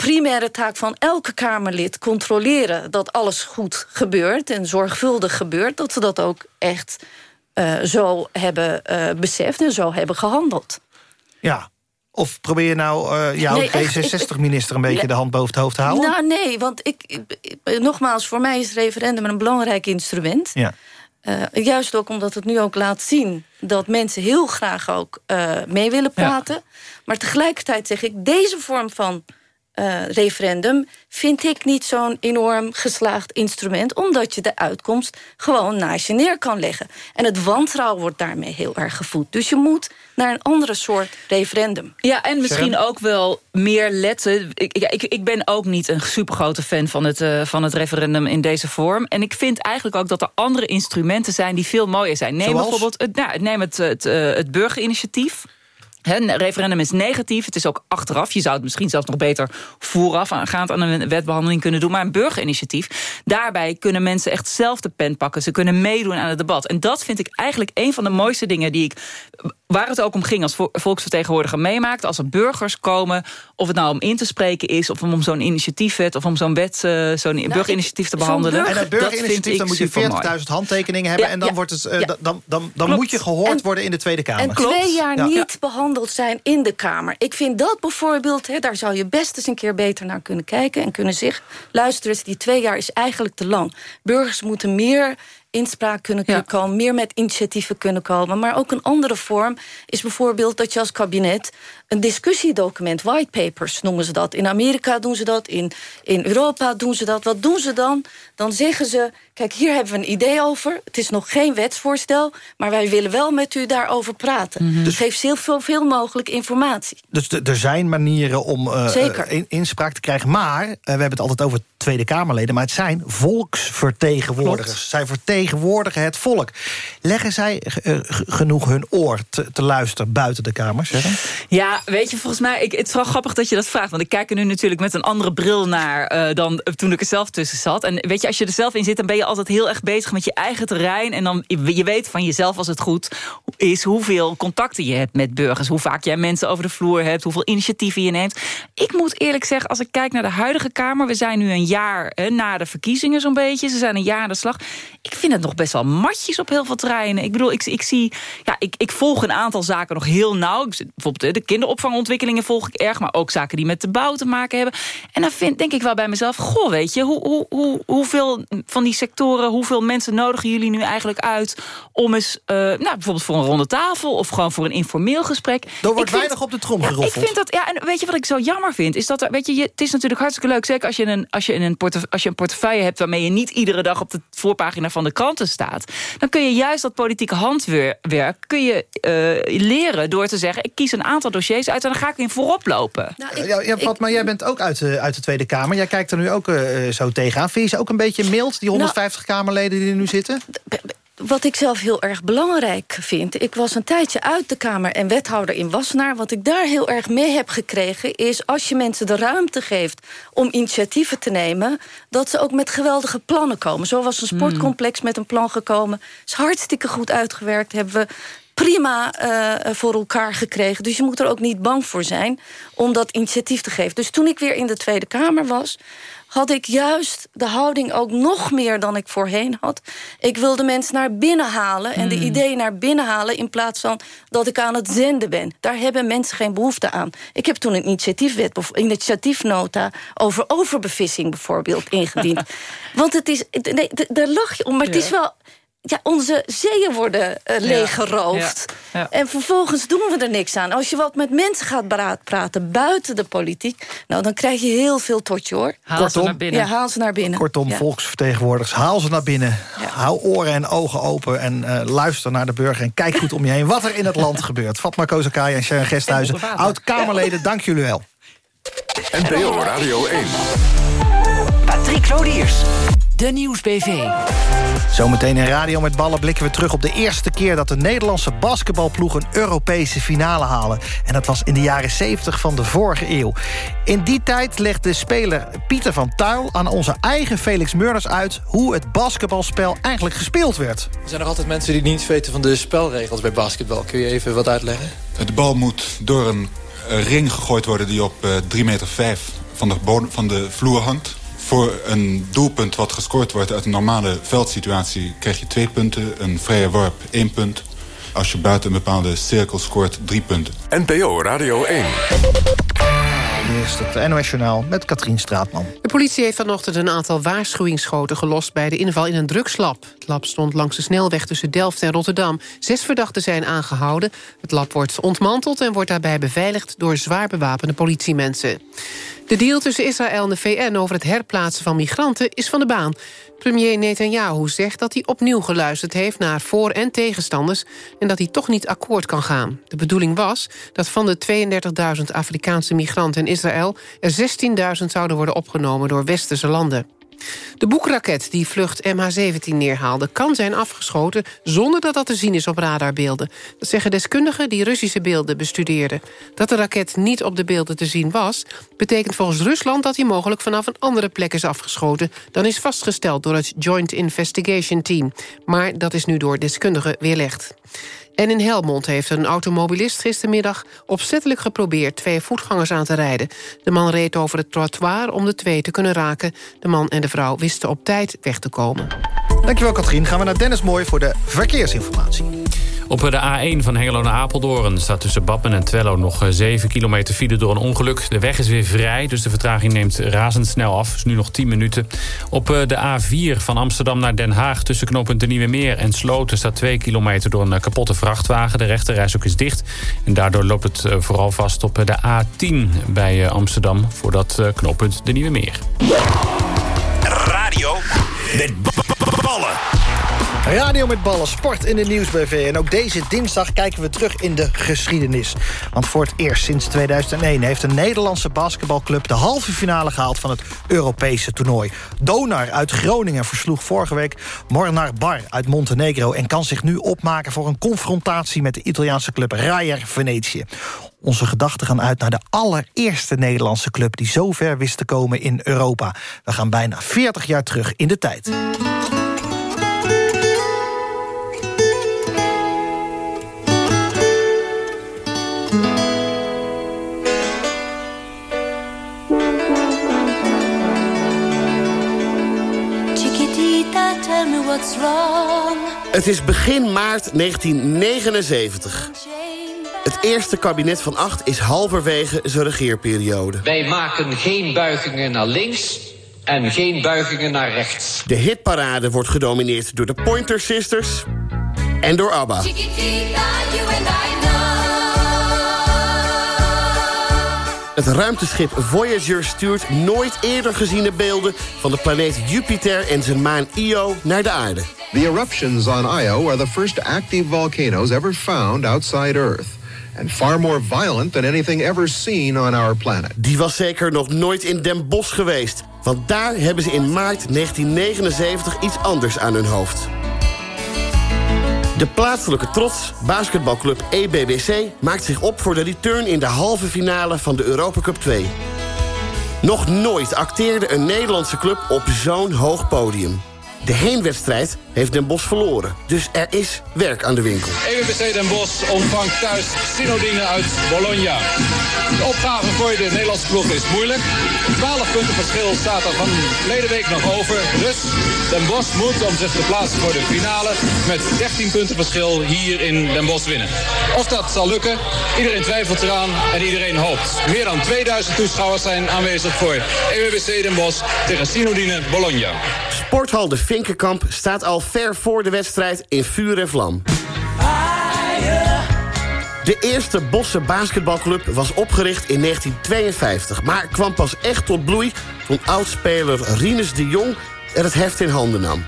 primaire taak van elke Kamerlid... controleren dat alles goed gebeurt en zorgvuldig gebeurt... dat ze dat ook echt eh, zo hebben eh, beseft en zo hebben gehandeld. Ja. Of probeer je nou uh, jouw Nee, echt, D66-minister een beetje de hand boven het hoofd te houden? Nou, nee, want ik, nogmaals, voor mij is het referendum een belangrijk instrument. Ja. Eh, juist ook omdat het nu ook laat zien dat mensen heel graag ook eh, mee willen praten. Maar tegelijkertijd zeg ik, deze vorm van eh, referendum vind ik niet zo'n enorm geslaagd instrument, omdat je de uitkomst gewoon naast je neer kan leggen. En het wantrouwen wordt daarmee heel erg gevoed. Dus je moet naar een andere soort referendum. Ja, en misschien ook wel meer letten. Ik, ik, ik, ik ben ook niet een supergrote fan van het, eh, van het referendum in deze vorm. En ik vind eigenlijk ook dat er andere instrumenten zijn die veel mooier zijn. Neem Zoals? bijvoorbeeld het, nou, neem het, het, eh, het burgerinitiatief. Een referendum is negatief, het is ook achteraf. Je zou het misschien zelfs nog beter vooraf aangaand aan een wetbehandeling kunnen doen. Maar een burgerinitiatief, daarbij kunnen mensen echt zelf de pen pakken. Ze kunnen meedoen aan het debat. En dat vind ik eigenlijk een van de mooiste dingen die ik... waar het ook om ging als vo- volksvertegenwoordiger meemaakt... als er burgers komen, of het nou om in te spreken is... of om zo'n initiatiefwet of om zo'n wet, eh, zo'n burgerinitiatief te behandelen. En dat vind burgerinitiatief, dan moet je supermooi. 40.000 handtekeningen hebben... Ja, en dan, ja, wordt het, eh, ja. dan, dan, dan, moet je gehoord En- worden in de Tweede Kamer. En twee jaar Ja. niet behandeld zijn in de Kamer. Ik vind dat bijvoorbeeld, hè, daar zou je best eens een keer beter naar kunnen kijken... en kunnen zeggen, luister eens, die twee jaar is eigenlijk te lang. Burgers moeten meer inspraak kunnen, kunnen komen... meer met initiatieven kunnen komen. Maar ook een andere vorm is bijvoorbeeld dat je als kabinet... een discussiedocument, whitepapers noemen ze dat. In Amerika doen ze dat, in, in Europa doen ze dat. Wat doen ze dan? Dan zeggen ze, kijk, hier hebben we een idee over. Het is nog geen wetsvoorstel, maar wij willen wel met u daarover praten. Dus geef zoveel veel mogelijk informatie. Dus er zijn manieren om eh, Zeker. eh, in- inspraak te krijgen. Maar, eh, we hebben het altijd over Tweede Kamerleden... maar het zijn volksvertegenwoordigers. Klopt. Zij vertegenwoordigen het volk. Leggen zij genoeg hun oor te, te luisteren buiten de Kamer? Zeggen? Weet je, volgens mij, ik, het is wel grappig dat je dat vraagt. Want ik kijk er nu natuurlijk met een andere bril naar eh, dan toen ik er zelf tussen zat. En weet je, als je er zelf in zit, dan ben je altijd heel erg bezig met je eigen terrein. En dan, je, weet van jezelf als het goed is hoeveel contacten je hebt met burgers. Hoe vaak jij mensen over de vloer hebt, hoeveel initiatieven je neemt. Ik moet eerlijk zeggen, als ik kijk naar de huidige Kamer... we zijn nu een jaar hè, na de verkiezingen zo'n beetje. Ze zijn een jaar aan de slag. Ik vind het nog best wel matjes op heel veel terreinen. Ik bedoel, ik, ik zie... Ja, ik, ik volg een aantal zaken nog heel nauw. Bijvoorbeeld de kinderopvangontwikkelingen volg ik erg... maar ook zaken die met de bouw te maken hebben. En dan vind, denk ik wel bij mezelf... goh, weet je, hoe, hoe, hoe, hoeveel van die sectoren... hoeveel mensen nodigen jullie nu eigenlijk uit... om eens, eh, nou, bijvoorbeeld voor een ronde tafel... of gewoon voor een informeel gesprek. Er wordt vind- weinig op de trom ja, geroffeld. Ik vind dat, ja, en weet je wat ik zo jammer vind? Is dat er, weet je, je, het is natuurlijk hartstikke leuk. Zeker als je, een, als, je in een als je een portefeuille hebt waarmee je niet iedere dag op de voorpagina van de kranten staat. Dan kun je juist dat politieke handwerk kun je, eh, leren door te zeggen: ik kies een aantal dossiers uit en dan ga ik in voorop lopen. Eh, ja, ja, Fatma, jij bent ook uit de, uit de Tweede Kamer. Jij kijkt er nu ook eh, zo tegenaan. Vind je ze ook een beetje mild, die 150 Kamerleden die er nu zitten? Wat ik zelf heel erg belangrijk vind... ik was een tijdje uit de Kamer en wethouder in Wassenaar... wat ik daar heel erg mee heb gekregen... is als je mensen de ruimte geeft om initiatieven te nemen... dat ze ook met geweldige plannen komen. Zo was een sportcomplex met een plan gekomen. is hartstikke goed uitgewerkt. Hebben we prima eh, voor elkaar gekregen. Dus je moet er ook niet bang voor zijn om dat initiatief te geven. Dus toen ik weer in de Tweede Kamer was had ik juist de houding ook nog meer dan ik voorheen had. Ik wilde mensen naar binnen halen en de ideeën naar binnen halen... in plaats van dat ik aan het zenden ben. Daar hebben mensen geen behoefte aan. Ik heb toen een initiatiefwet, of initiatiefnota... over overbevissing bijvoorbeeld ingediend. Want het is, nee, daar lach je om, maar het is wel... Ja, onze zeeën worden eh, leeggeroofd. Ja, ja. En vervolgens doen we er niks aan. Als je wat met mensen gaat praten buiten de politiek... nou, dan krijg je heel veel tot je, hoor. Haal ze naar binnen. Ja, haal ze naar binnen. Kortom, Ja. volksvertegenwoordigers, haal ze naar binnen. Hou oren en ogen open en eh, luister naar de burger... en kijk goed om je heen wat er in het land gebeurt. Fatma Kozakaya en Sharon Gesthuizen, oud-Kamerleden, dank jullie wel. NPO Radio 1. Patrick Lodiers. De Nieuwsbv. Zometeen in Radio met Ballen blikken we terug op de eerste keer... dat de Nederlandse basketbalploeg een Europese finale halen. En dat was in de jaren 70 van de vorige eeuw. In die tijd legde speler Pieter van Tuil aan onze eigen Felix Murders uit... hoe het basketbalspel eigenlijk gespeeld werd. Er zijn nog altijd mensen die niets weten van de spelregels bij basketbal. Kun je even wat uitleggen? De bal moet door een eh, ring gegooid worden die op eh 3 meter 5 van de, van de vloer hangt. Voor een doelpunt wat gescoord wordt uit een normale veldsituatie... krijg je twee punten, een vrije worp één punt. als je buiten een bepaalde cirkel scoort, drie punten. NPO Radio 1. Eerst het NOS Journaal met Katrien Straatman. De politie heeft vanochtend een aantal waarschuwingsschoten gelost... bij de inval in een drugslab. Het lab stond langs de snelweg tussen Delft en Rotterdam. Zes verdachten zijn aangehouden. Het lab wordt ontmanteld en wordt daarbij beveiligd... door zwaar bewapende politiemensen. De deal tussen Israël en de VN over het herplaatsen van migranten is van de baan. Premier Netanyahu zegt dat hij opnieuw geluisterd heeft naar voor- en tegenstanders... en dat hij toch niet akkoord kan gaan. De bedoeling was dat van de 32.000 Afrikaanse migranten in Israël... er 16.000 zouden worden opgenomen door westerse landen. De boekraket die vlucht MH17 neerhaalde... kan zijn afgeschoten zonder dat dat te zien is op radarbeelden. Dat zeggen deskundigen die Russische beelden bestudeerden. Dat de raket niet op de beelden te zien was... betekent volgens Rusland dat hij mogelijk vanaf een andere plek is afgeschoten... dan is vastgesteld door het Joint Investigation Team. Maar dat is nu door deskundigen weerlegd. En in Helmond heeft een automobilist gistermiddag opzettelijk geprobeerd twee voetgangers aan te rijden. De man reed over het trottoir om de twee te kunnen raken. De man en de vrouw wisten op tijd weg te komen. Dankjewel Katrien. Gaan we naar Dennis Mooi voor de verkeersinformatie. Op de A1 van Hengelo naar Apeldoorn staat tussen Bappen en Twello nog 7 kilometer file door een ongeluk. De weg is weer vrij, dus de vertraging neemt razendsnel af. is nu nog 10 minuten. Op eh, de A4 van Amsterdam naar Den Haag tussen knooppunt de Nieuwe Meer en Sloten staat 2 kilometer door een eh, kapotte vrachtwagen. De rechterreis ook is dicht. En daardoor loopt het eh, vooral vast op de A10 bij eh, Amsterdam voor dat eh, knooppunt de Nieuwe Meer. Radio met ballen. Radio met ballen, sport in de Nieuwsbv. En ook deze dinsdag kijken we terug in de geschiedenis. Want voor het eerst sinds 2001 heeft een Nederlandse basketbalclub... de halve finale gehaald van het Europese toernooi. Donar uit Groningen versloeg vorige week Mornar Bar uit Montenegro... en kan zich nu opmaken voor een confrontatie met de Italiaanse club Rayer Venetië. Onze gedachten gaan uit naar de allereerste Nederlandse club... die zo ver wist te komen in Europa. We gaan bijna 40 jaar terug in de tijd. Het is begin maart 1979. Het eerste kabinet van acht is halverwege zijn regeerperiode. Wij maken geen buigingen naar links en geen buigingen naar rechts. De hitparade wordt gedomineerd door de Pointer Sisters en door ABBA. Chiquitita, you and I Het ruimteschip Voyager stuurt nooit eerder geziene beelden... van de planeet Jupiter en zijn maan Io naar de aarde. The eruptions on Io are the first active volcanoes ever found outside Earth. And far more violent than anything ever seen on our planet. Die was zeker nog nooit in Den Bosch geweest. Want daar hebben ze in maart 1979 iets anders aan hun hoofd. De plaatselijke trots, basketbalclub EBBC... maakt zich op voor de return in de halve finale van de Europa Cup 2. Nog nooit acteerde een Nederlandse club op zo'n hoog podium. De heenwedstrijd heeft Den Bosch verloren. Dus er is werk aan de winkel. EWBC Den Bosch ontvangt thuis Sinodine uit Bologna. De opgave voor de Nederlandse ploeg is moeilijk. 12 punten verschil staat er van verleden week nog over. Dus Den Bosch moet om zich te plaatsen voor de finale... met 13 punten verschil hier in Den Bosch winnen. Of dat zal lukken, iedereen twijfelt eraan en iedereen hoopt. Meer dan 2000 toeschouwers zijn aanwezig voor EWBC Den Bosch tegen Sinodine Bologna. Sporthal de Vinkenkamp staat al ver voor de wedstrijd in vuur en vlam. De eerste Bosse basketbalclub was opgericht in 1952... maar kwam pas echt tot bloei toen oudspeler Rinus de Jong er het heft in handen nam.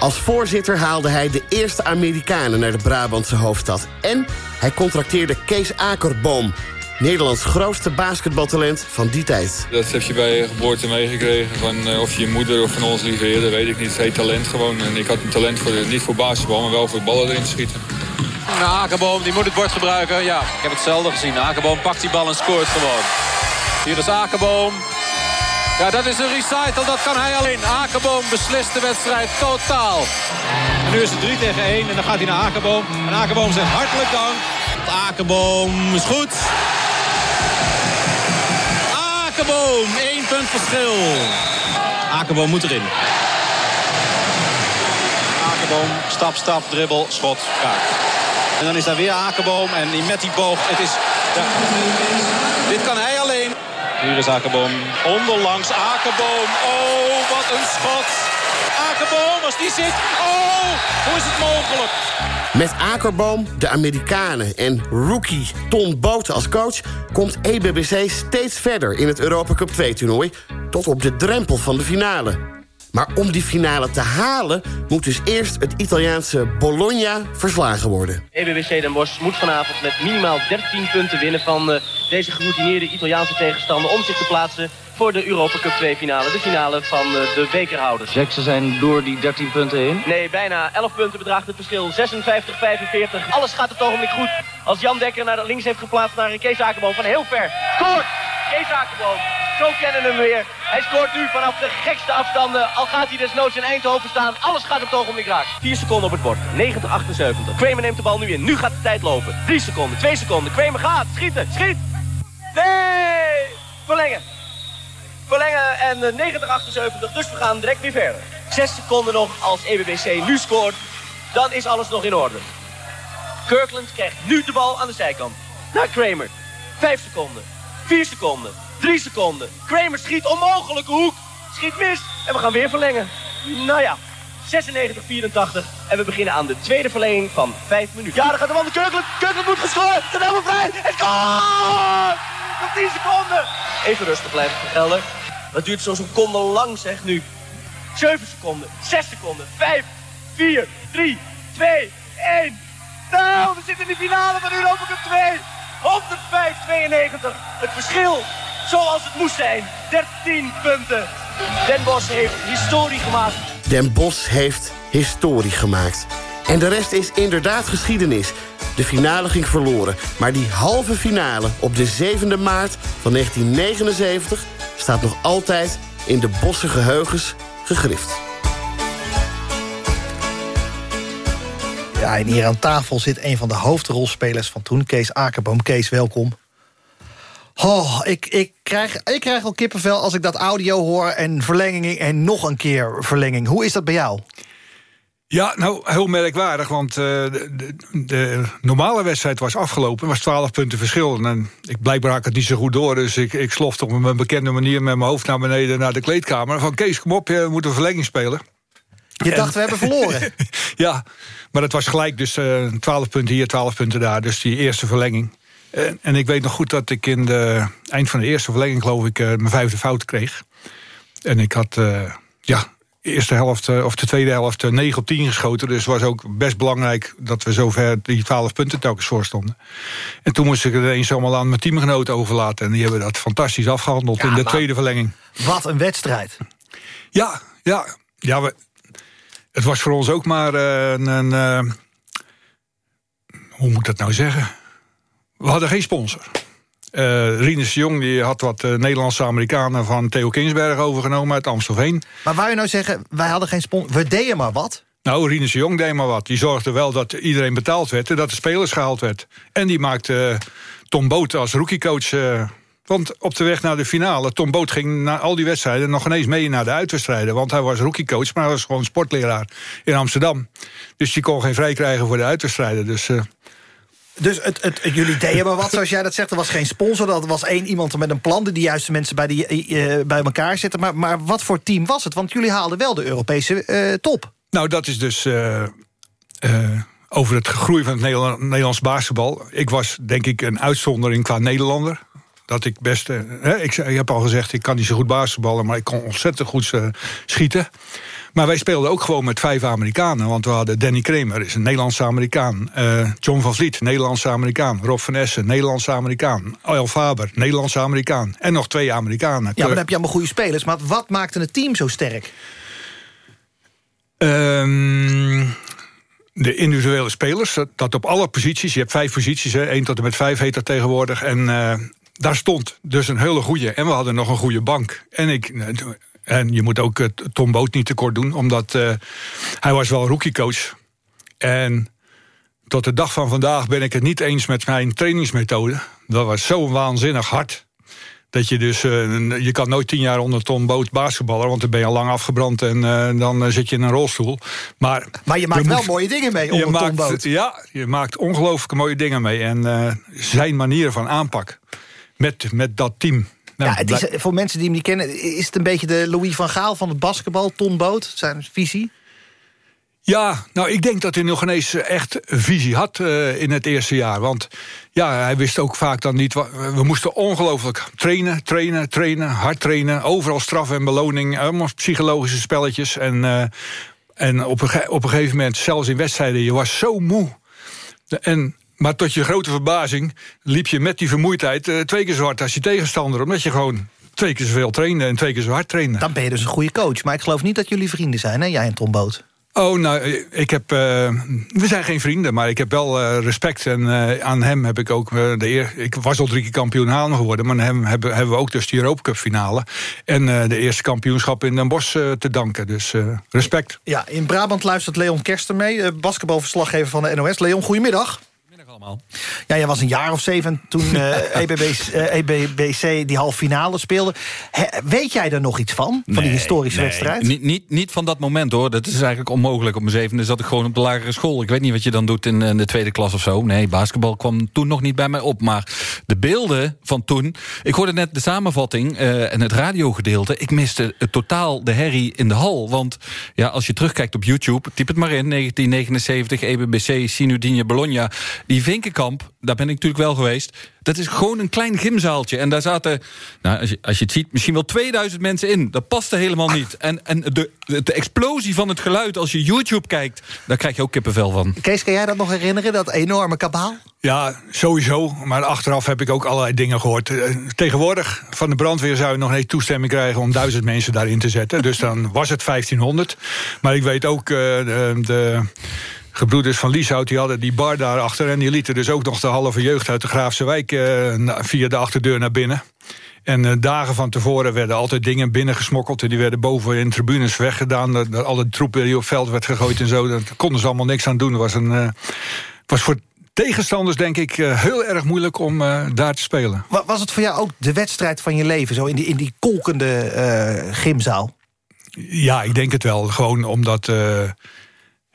Als voorzitter haalde hij de eerste Amerikanen naar de Brabantse hoofdstad... en hij contracteerde Kees Akerboom... Nederlands grootste basketbaltalent van die tijd. Dat heb je bij je geboorte meegekregen. Van, eh, of je moeder of van ons lieve heer, dat weet ik niet. Het heet talent gewoon. En ik had een talent voor, niet voor basketbal, maar wel voor ballen erin te schieten. Nou, Akerboom die moet het bord gebruiken. Ja, ik heb het zelden gezien. Akerboom pakt die bal en scoort gewoon. Hier is Akerboom. Ja, dat is een recital, dat kan hij alleen. Akerboom beslist de wedstrijd totaal. En nu is het 3 tegen 1 en dan gaat hij naar Akerboom. En Akerboom zegt hartelijk dank. Akerboom is goed. Akerboom, één punt verschil. Akerboom moet erin. Akerboom, stap, stap, dribbel, schot, raak. En dan is daar weer Akerboom. En die- met die boog, het is... ja, dit kan hij alleen. Hier is Akerboom. Onderlangs Akerboom. Oh, wat een schot. Akerboom, als die zit. Oh, hoe is het mogelijk? Met Akerboom, de Amerikanen en rookie Ton Boten als coach... komt EBBC steeds verder in het Europa Cup 2-toernooi... tot op de drempel van de finale. Maar om die finale te halen... moet dus eerst het Italiaanse Bologna verslagen worden. EBBC Den Bosch moet vanavond met minimaal 13 punten winnen... van eh, deze geroutineerde Italiaanse tegenstander... om zich te plaatsen voor de Europa Cup 2 finale. De finale van eh, de bekerhouders. Jackson zijn door die 13 punten heen. Nee, bijna 11 punten bedraagt het verschil. 56, 45. Alles gaat op het ogenblik goed. Als Jan Dekker naar links heeft geplaatst naar Kees Akerboom van heel ver. Scoort! Kees Akerboom. Zo kennen we hem weer. Hij scoort nu vanaf de gekste afstanden. Al gaat hij desnoods in Eindhoven staan. Alles gaat op het ogenblik raak. 4 seconden op het bord. 90, 78. Kramer neemt de bal nu in. Nu gaat de tijd lopen. 3 seconden, 2 seconden. Kramer gaat. Schieten. Schiet. Nee! Verlengen. Verlengen en eh, 90, 78. Dus we gaan direct weer verder. 6 seconden nog als EBBC nu scoort. Dan is alles nog in orde. Kirkland krijgt nu de bal aan de zijkant. Naar Kramer. 5 seconden. 4 seconden. 3 seconden. Kramer schiet onmogelijke hoek. Schiet mis. En we gaan weer verlengen. Nou ja. 96, 84. En we beginnen aan de tweede verlenging van 5 minuten. Ja, daar gaat de bal naar Kirkland. Kirkland moet gescoord. Zet helemaal vrij. Het scoort! Nog 10 seconden. Even rustig blijven vergelden. Dat duurt zo'n seconde lang, zeg nu. 7 seconden. 6 seconden. 5, 4, 3, 2, 1. Nou, we zitten in de finale van Europa Cup 2. 105, 92. Het verschil zoals het moest zijn. 13 punten. Den Bosch heeft historie gemaakt. Den Bosch heeft historie gemaakt. En de rest is inderdaad geschiedenis. De finale ging verloren, maar die halve finale op de 7e maart van 1979 staat nog altijd in de bosse geheugens gegrift. Ja, en hier aan tafel zit een van de hoofdrolspelers van toen, Kees Akerboom. Kees, welkom. Oh, ik, ik, krijg, ik krijg al kippenvel als ik dat audio hoor... en verlenging en nog een keer verlenging. Hoe is dat bij jou? Ja, nou, heel merkwaardig, want eh, de, de, normale wedstrijd was afgelopen. was 12 punten verschil. En ik blijkbaar had ik het niet zo goed door, dus ik, ik slofte op mijn bekende manier... met mijn hoofd naar beneden naar de kleedkamer. Van Kees, kom op, je moet een verlenging spelen. Je dacht, we hebben verloren. Ja, maar het was gelijk, dus eh 12 punten hier, 12 punten daar. Dus die eerste verlenging. En, en ik weet nog goed dat ik in de eind van de eerste verlenging... geloof ik, eh, mijn vijfde fout kreeg. En ik had, eh, ja, de eerste helft, eh, of de tweede helft, eh, 9 op 10 geschoten. Dus het was ook best belangrijk dat we zover die 12 punten telkens voor stonden. En toen moest ik het ineens allemaal aan mijn teamgenoten overlaten. En die hebben dat fantastisch afgehandeld Ja, in de tweede verlenging. Wat een wedstrijd. Ja, ja, ja. We, het was voor ons ook maar een... een hoe moet ik dat nou zeggen? We hadden geen sponsor. Eh Rinus Jong die had wat eh, Nederlandse Amerikanen van Theo Kinsberg overgenomen uit Amstelveen. Maar wou je nou zeggen, wij hadden geen sponsor... We deden maar wat? Nou, Rinus Jong deed maar wat. Die zorgde wel dat iedereen betaald werd en dat de spelers gehaald werd. En die maakte eh, Tom Boot als rookiecoach... want op de weg naar de finale, Tom Boot ging na al die wedstrijden... nog ineens mee naar de uitwedstrijden. Want hij was rookiecoach, maar hij was gewoon sportleraar in Amsterdam. Dus die kon geen vrij krijgen voor de uitwedstrijden. Dus... Dus het, het, jullie deden maar wat, zoals jij dat zegt. Er was geen sponsor, dat was één iemand met een plan... die de juiste mensen bij, eh, bij elkaar zitten. Maar, maar wat voor team was het? Want jullie haalden wel de Europese eh, top. Nou, dat is dus eh, over het groei van het Nederla- Nederlands basketbal. Ik was denk ik een uitzondering qua Nederlander. Dat ik best... ik, heb al gezegd, ik kan niet zo goed basketballen... maar ik kon ontzettend goed schieten. Maar wij speelden ook gewoon met vijf Amerikanen. Want we hadden Danny Kramer, is een Nederlandse Amerikaan. eh, John van Vliet, Nederlandse Amerikaan. Rob van Essen, Nederlandse Amerikaan. El Faber, Nederlandse Amerikaan. En nog twee Amerikanen. Ja, maar dan heb je allemaal goede spelers. Maar wat maakte het team zo sterk? Ehm, de individuele spelers, dat, dat op alle posities. Je hebt vijf posities, hè, 1 tot en met 5 heet dat tegenwoordig. En eh, daar stond dus een hele goede. En we hadden nog een goede bank. En, ik, eh, en je moet ook eh, Tom Boot niet tekort doen, omdat eh, hij was wel rookiecoach. En tot de dag van vandaag ben ik het niet eens met mijn trainingsmethode. Dat was zo waanzinnig hard Dat je dus, eh, je kan nooit tien jaar onder ton boot basketballer... want dan ben je al lang afgebrand en dan zit je in een rolstoel. Maar, Maar je maakt wel moet- mooie dingen mee onder maakt, Boot. Ja, je maakt ongelooflijk mooie dingen mee. En zijn manier van aanpak met, met dat team... Nou, ja, het is, blijk- voor mensen die hem niet kennen... is het een beetje de Louis van Gaal van het basketbal, Ton Boot, zijn visie? Ja, nou, ik denk dat hij nog ineens echt een visie had eh, in het eerste jaar. Want ja, hij wist ook vaak dan niet... We moesten ongelooflijk trainen, trainen, trainen, hard trainen. Overal straf en beloning, allemaal psychologische spelletjes. En, eh, en op, een, op een gegeven moment, zelfs in wedstrijden, je was zo moe. En, maar tot je grote verbazing liep je met die vermoeidheid... eh, twee keer zo hard als je tegenstander. Omdat je gewoon twee keer zoveel trainde en twee keer zo hard trainde. Dan ben je dus een goede coach. Maar ik geloof niet dat jullie vrienden zijn, hè, jij en Ton Boot. Oh, nou, ik heb. eh, we zijn geen vrienden, maar ik heb wel eh, respect. En eh, aan hem heb ik ook eh, de eer. Ik was al drie keer kampioen Haarlem geworden, maar aan hem hebben, hebben we ook dus die Europa Cup finale. En eh, de eerste kampioenschap in Den Bosch eh, te danken. Dus eh, respect. Ja, in Brabant luistert Leon Kersten mee, eh, basketbalverslaggever van de NOS. Leon, goedemiddag. Allemaal. Ja, jij was een jaar of zeven toen eh, EBBC, eh, EBBC die halve finale speelde. Weet jij er nog iets van, van die historische nee, wedstrijd? Niet, niet, niet van dat moment hoor. Dat is eigenlijk onmogelijk. Op mijn zevende zat ik gewoon op de lagere school. Ik weet niet wat je dan doet in, eh, de tweede klas of zo. Nee, basketbal kwam toen nog niet bij mij op. Maar de beelden van toen. Ik hoorde net de samenvatting eh, en het radiogedeelte. Ik miste het totaal de herrie in de hal. Want ja, als je terugkijkt op YouTube, typ het maar in. 1979, EBBC, Sinudinje, Bologna. Die Vinkenkamp, daar ben ik natuurlijk wel geweest. Dat is gewoon een klein gymzaaltje. En daar zaten, nou, als, je, als je het ziet, misschien wel 2000 mensen in. Dat paste helemaal niet. En, en de, de explosie van het geluid als je YouTube kijkt... daar krijg je ook kippenvel van. Kees, kan jij dat nog herinneren, dat enorme kabaal? Ja, sowieso. Maar achteraf heb ik ook allerlei dingen gehoord. Eh, Tegenwoordig van de brandweer zou je nog niet toestemming krijgen... om duizend mensen daarin te zetten. Dus dan was het 1500. Maar ik weet ook, eh, de, de gebroeders van Lieshout... die hadden die bar daarachter... en die lieten dus ook nog de halve jeugd uit de Graafse Wijk... eh, via de achterdeur naar binnen. En eh, dagen van tevoren werden altijd dingen binnengesmokkeld... en die werden boven in tribunes weggedaan. Dat, dat alle troepen die op veld werd gegooid en zo... daar konden ze allemaal niks aan doen. Het was, een, eh, was voor tegenstanders denk ik heel erg moeilijk om daar te spelen. Wa- Was het voor jou ook de wedstrijd van je leven, zo in die, in die kolkende gymzaal? Ja, ik denk het wel. Gewoon omdat uh,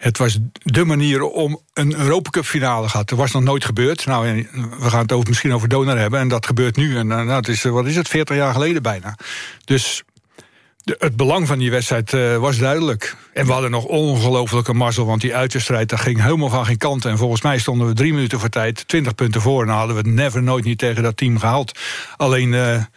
het was de manier om een Europa Cup finale te gaan. Dat was nog nooit gebeurd. Nou, we gaan het over, misschien over Donar hebben. En dat gebeurt nu. En uh, nou, het is, wat is het, 40 jaar geleden bijna. Dus de, het belang van die wedstrijd uh, was duidelijk. En we hadden nog ongelofelijke mazzel, want die uitwedstrijd dat ging helemaal van geen kant. En volgens mij stonden we drie minuten voor tijd, 20 punten voor. En dan hadden we het never nooit niet tegen dat team gehaald. Alleen.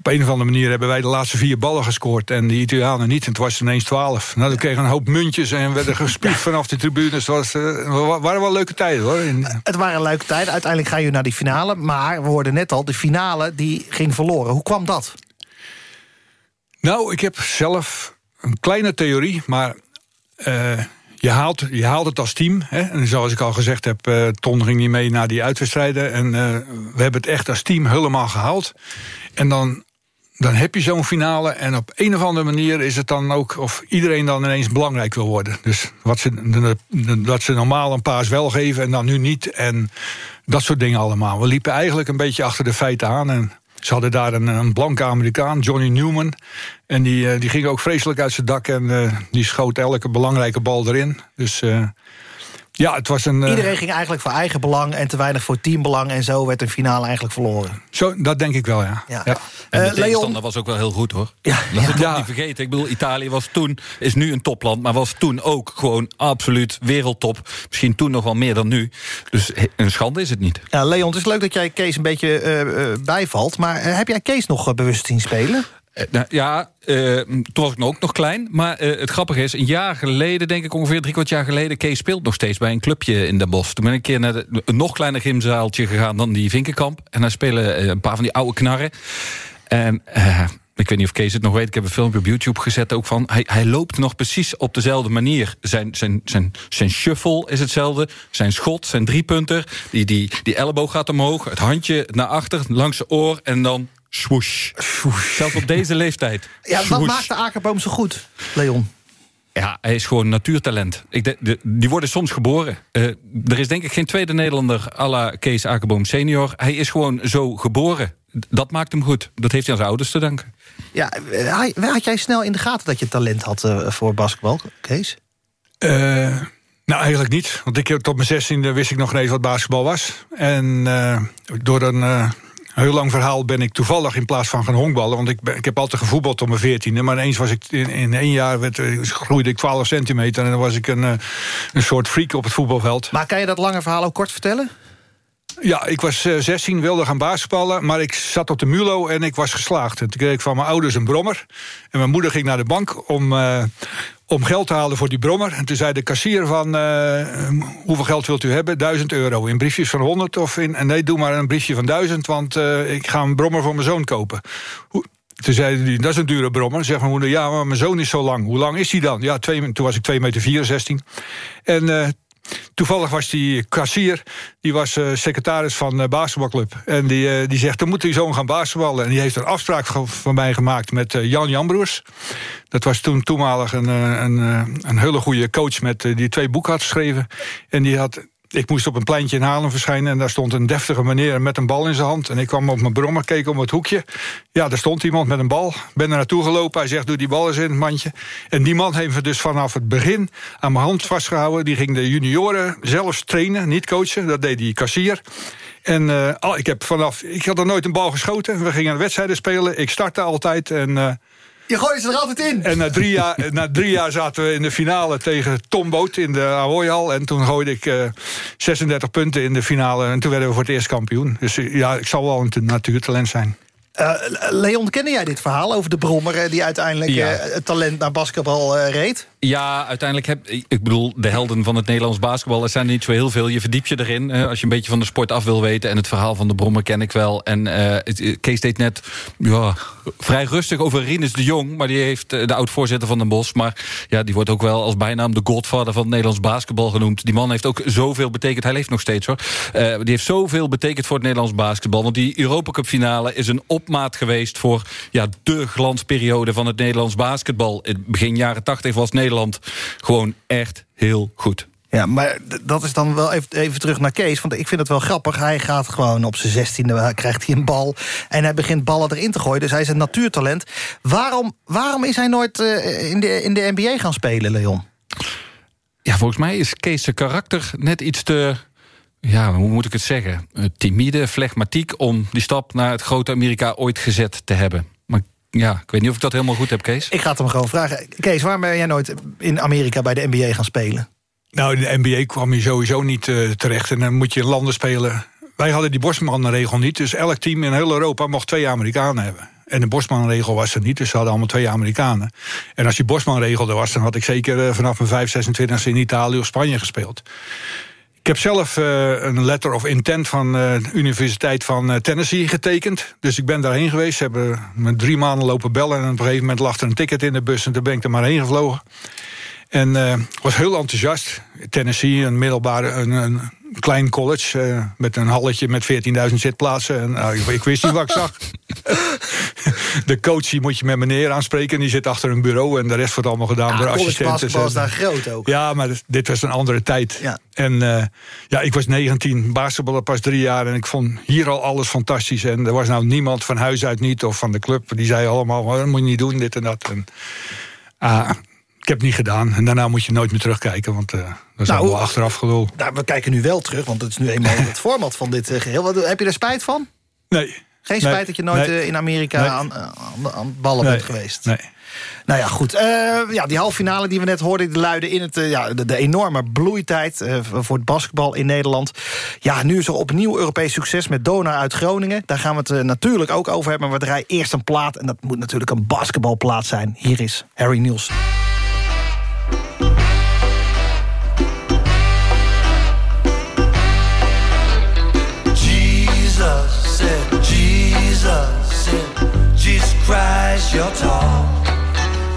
Op een of andere manier hebben wij de laatste vier ballen gescoord... en de Italianen niet, en het was ineens 12. Nou, dan kregen een hoop muntjes en werden gespied vanaf de tribunes. Het was, uh, waren wel leuke tijden, hoor. Het waren leuke tijden. Uiteindelijk ga je naar die finale. Maar we hoorden net al, de finale die ging verloren. Hoe kwam dat? Nou, ik heb zelf een kleine theorie, maar... Uh, je haalt, je haalt het als team. Hè? En zoals ik al gezegd heb, uh, Ton ging niet mee naar die uitwedstrijden. En we hebben het echt als team helemaal gehaald. En dan, dan heb je zo'n finale. En op een of andere manier is het dan ook... of iedereen dan ineens belangrijk wil worden. Dus wat ze, dat ze normaal een paas wel geven en dan nu niet. En dat soort dingen allemaal. We liepen eigenlijk een beetje achter de feiten aan. En ze hadden daar een, een blanke Amerikaan, Johnny Newman. En die, uh, die ging ook vreselijk uit zijn dak. En uh, die schoot elke belangrijke bal erin. Dus uh, ja, het was een... Iedereen ging eigenlijk voor eigen belang en te weinig voor teambelang. En zo werd een finale eigenlijk verloren. Zo, dat denk ik wel, ja. ja. ja. En de tegenstander Leon... was ook wel heel goed, hoor. Ja, Dat ja. ja. niet vergeten. Ik bedoel, Italië was toen, is nu een topland... maar was toen ook gewoon absoluut wereldtop. Misschien toen nog wel meer dan nu. Dus een schande is het niet. Ja, Leon, het is leuk dat jij Kees een beetje uh, uh, bijvalt. Maar uh, heb jij Kees nog bewust zien spelen? Nou, ja, uh, toen was ik ook nog klein. Maar uh, het grappige is, een jaar geleden, denk ik ongeveer drie kwart jaar geleden... Kees speelt nog steeds bij een clubje in Den Bosch. Toen ben ik een keer naar een nog kleiner gymzaaltje gegaan dan die Vinkenkamp. En daar spelen een paar van die oude knarren. En ik weet niet of Kees het nog weet. Ik heb een filmpje op YouTube gezet ook van. Hij, hij loopt nog precies op dezelfde manier. Zijn, zijn, zijn, zijn shuffle is hetzelfde. Zijn schot, zijn driepunter. Die, die, die elleboog gaat omhoog. Het handje naar achter, langs zijn oor. En dan swoosh. swoosh. Zelfs op deze leeftijd. Ja, wat maakt de Akerboom zo goed, Leon? Ja, hij is gewoon natuurtalent. Ik de, de- die worden soms geboren. Eh, er is denk ik geen tweede Nederlander à la Kees Akerboom senior. Hij is gewoon zo geboren. Dat maakt hem goed. Dat heeft hij aan zijn ouders te danken. Ja, had- jij snel in de gaten dat je talent had eh, voor basketbal, Kees? Eh, nou, eigenlijk niet. Want ik, heb- tot mijn zestiende wist ik nog niet eens wat basketbal was. En eh, door een eh, heel lang verhaal ben ik toevallig in plaats van gaan honkballen... want ik, ben, ik heb altijd gevoetbald tot mijn veertiende... maar ineens was ik in, in één jaar werd, eh, groeide ik 12 centimeter... en dan was ik een, eh, een soort freak op het voetbalveld. Maar kan je dat lange verhaal ook kort vertellen? Ja, ik was eh, 16, wilde gaan basketballen, maar ik zat op de MULO en ik was geslaagd. En toen kreeg ik van mijn ouders een brommer. En mijn moeder ging naar de bank om, eh, om geld te halen voor die brommer. En toen zei de kassier van, eh, hoeveel geld wilt u hebben? 1000 euro. In briefjes van 100 of in... Nee, doe maar een briefje van 1000, want eh, ik ga een brommer voor mijn zoon kopen. Toen zei hij, dat is een dure brommer. Mijn moeder, ja, maar mijn zoon is zo lang. Hoe lang is hij dan? Ja, twee, toen was ik 2 meter 64. En... eh, Toevallig was die kassier, die was eh, secretaris van de basketbalclub. En die, eh, die zegt, dan moet uw zoon gaan basketballen. En die heeft een afspraak van mij gemaakt met eh, Jan Janbroers. Dat was toen toenmalig een, eh, een, eh, een hele goede coach met, eh, die twee boeken had geschreven. En die had... Ik moest op een pleintje in Haarlem verschijnen... en daar stond een deftige meneer met een bal in zijn hand. En ik kwam op mijn brommer, keek om het hoekje. Ja, daar stond iemand met een bal. Ben er naartoe gelopen, hij zegt, doe die bal eens in het mandje. En die man heeft me dus vanaf het begin aan mijn hand vastgehouden. Die ging de junioren zelfs trainen, niet coachen. Dat deed die kassier. En al- ik heb vanaf, ik had er nooit een bal geschoten. We gingen wedstrijden spelen. Ik startte altijd en... eh, Je gooit ze er altijd in. en na drie, jaar, na drie jaar zaten we in de finale tegen Tom Boot in de Ahoyhal. En toen gooide ik eh 36 punten in de finale. En toen werden we voor het eerst kampioen. Dus eh, ja, ik zal wel een natuurtalent zijn. Eh, Leon, kende jij dit verhaal over de brommer... eh, die uiteindelijk Ja. eh, het talent naar basketbal eh, reed? Ja, uiteindelijk heb ik bedoel, de helden van het Nederlands basketbal, er zijn er niet zo heel veel. Je verdiept je erin. als je een beetje van de sport af wil weten. En het verhaal van de Brommer ken ik wel. En het- Kees deed net ja, vrij rustig over Rinus de Jong. Maar die heeft eh, de oud-voorzitter van Den Bosch. Maar ja, die wordt ook wel als bijnaam de godvader van het Nederlands basketbal genoemd. Die man heeft ook zoveel betekend. Hij leeft nog steeds hoor. Die heeft zoveel betekend voor het Nederlands basketbal. Want die Europa Cup finale is een opmaat geweest voor ja, de glansperiode van het Nederlands basketbal. In begin jaren tachtig was Nederland gewoon echt heel goed. Ja, maar dat is dan wel even, even terug naar Kees. Want ik vind het wel grappig. Hij gaat gewoon op zijn zestiende, krijgt hij een bal... en hij begint ballen erin te gooien. Dus hij is een natuurtalent. Waarom, waarom is hij nooit eh, in, de, in de NBA gaan spelen, Leon? Ja, volgens mij is Kees' zijn karakter net iets te... Ja, hoe moet ik het zeggen? Eh, Timide, flegmatiek om die stap naar het grote Amerika ooit gezet te hebben. Ja, ik weet niet of ik dat helemaal goed heb, Kees. Ik ga het hem gewoon vragen. Kees, waarom ben jij nooit in Amerika bij de NBA gaan spelen? Nou, in de NBA kwam je sowieso niet eh, terecht. En dan moet je in landen spelen. Wij hadden die Bosman-regel niet. Dus elk team in heel Europa mocht twee Amerikanen hebben. En de Bosman-regel was er niet, dus ze hadden allemaal twee Amerikanen. En als die Bosman-regel er was, dan had ik zeker eh, vanaf mijn 5, 26 in Italië of Spanje gespeeld. Ik heb zelf eh, een letter of intent van eh, de Universiteit van eh, Tennessee getekend. Dus ik ben daarheen geweest. Ze hebben me drie maanden lopen bellen. En op een gegeven moment lag er een ticket in de bus. En toen ben ik er maar heen gevlogen. En eh, was heel enthousiast. Tennessee, een middelbare, een, een klein college... eh, met een halletje met 14.000 zitplaatsen. En, nou, ik, wist niet wat ik zag. De coach die moet je met meneer aanspreken. Die zit achter een bureau en de rest wordt allemaal gedaan door assistenten. is daar groot ook. Ja, maar dit- was een andere tijd. En eh, ja, ik was 19, basketballen pas drie jaar... en ik vond hier al alles fantastisch. En er was nou niemand van huis uit niet of van de club... die zei allemaal, "Oh, dat moet je niet doen, dit en dat. En, ah, ik heb het niet gedaan. En daarna moet je nooit meer terugkijken, want eh, dat is Nou, allemaal achteraf gelul. Nou, we kijken nu wel terug, want het is nu eenmaal het format van dit eh, geheel. Wat, heb je er spijt van? Nee. Geen Nee. spijt dat je nooit Nee. eh, in Amerika Nee. aan, aan, ballen bent geweest? Nee. Nou ja, goed. Eh, ja, die halve finale die we net hoorden, die luidde in het, ja, de, de enorme bloeitijd eh, voor het basketbal in Nederland. Ja, nu is er opnieuw Europees succes met Dona uit Groningen. Daar gaan we het natuurlijk ook over hebben. Maar we draaien eerst een plaat en dat moet natuurlijk een basketbalplaat zijn. Hier is Harry Nielsen. Christ, you're tall.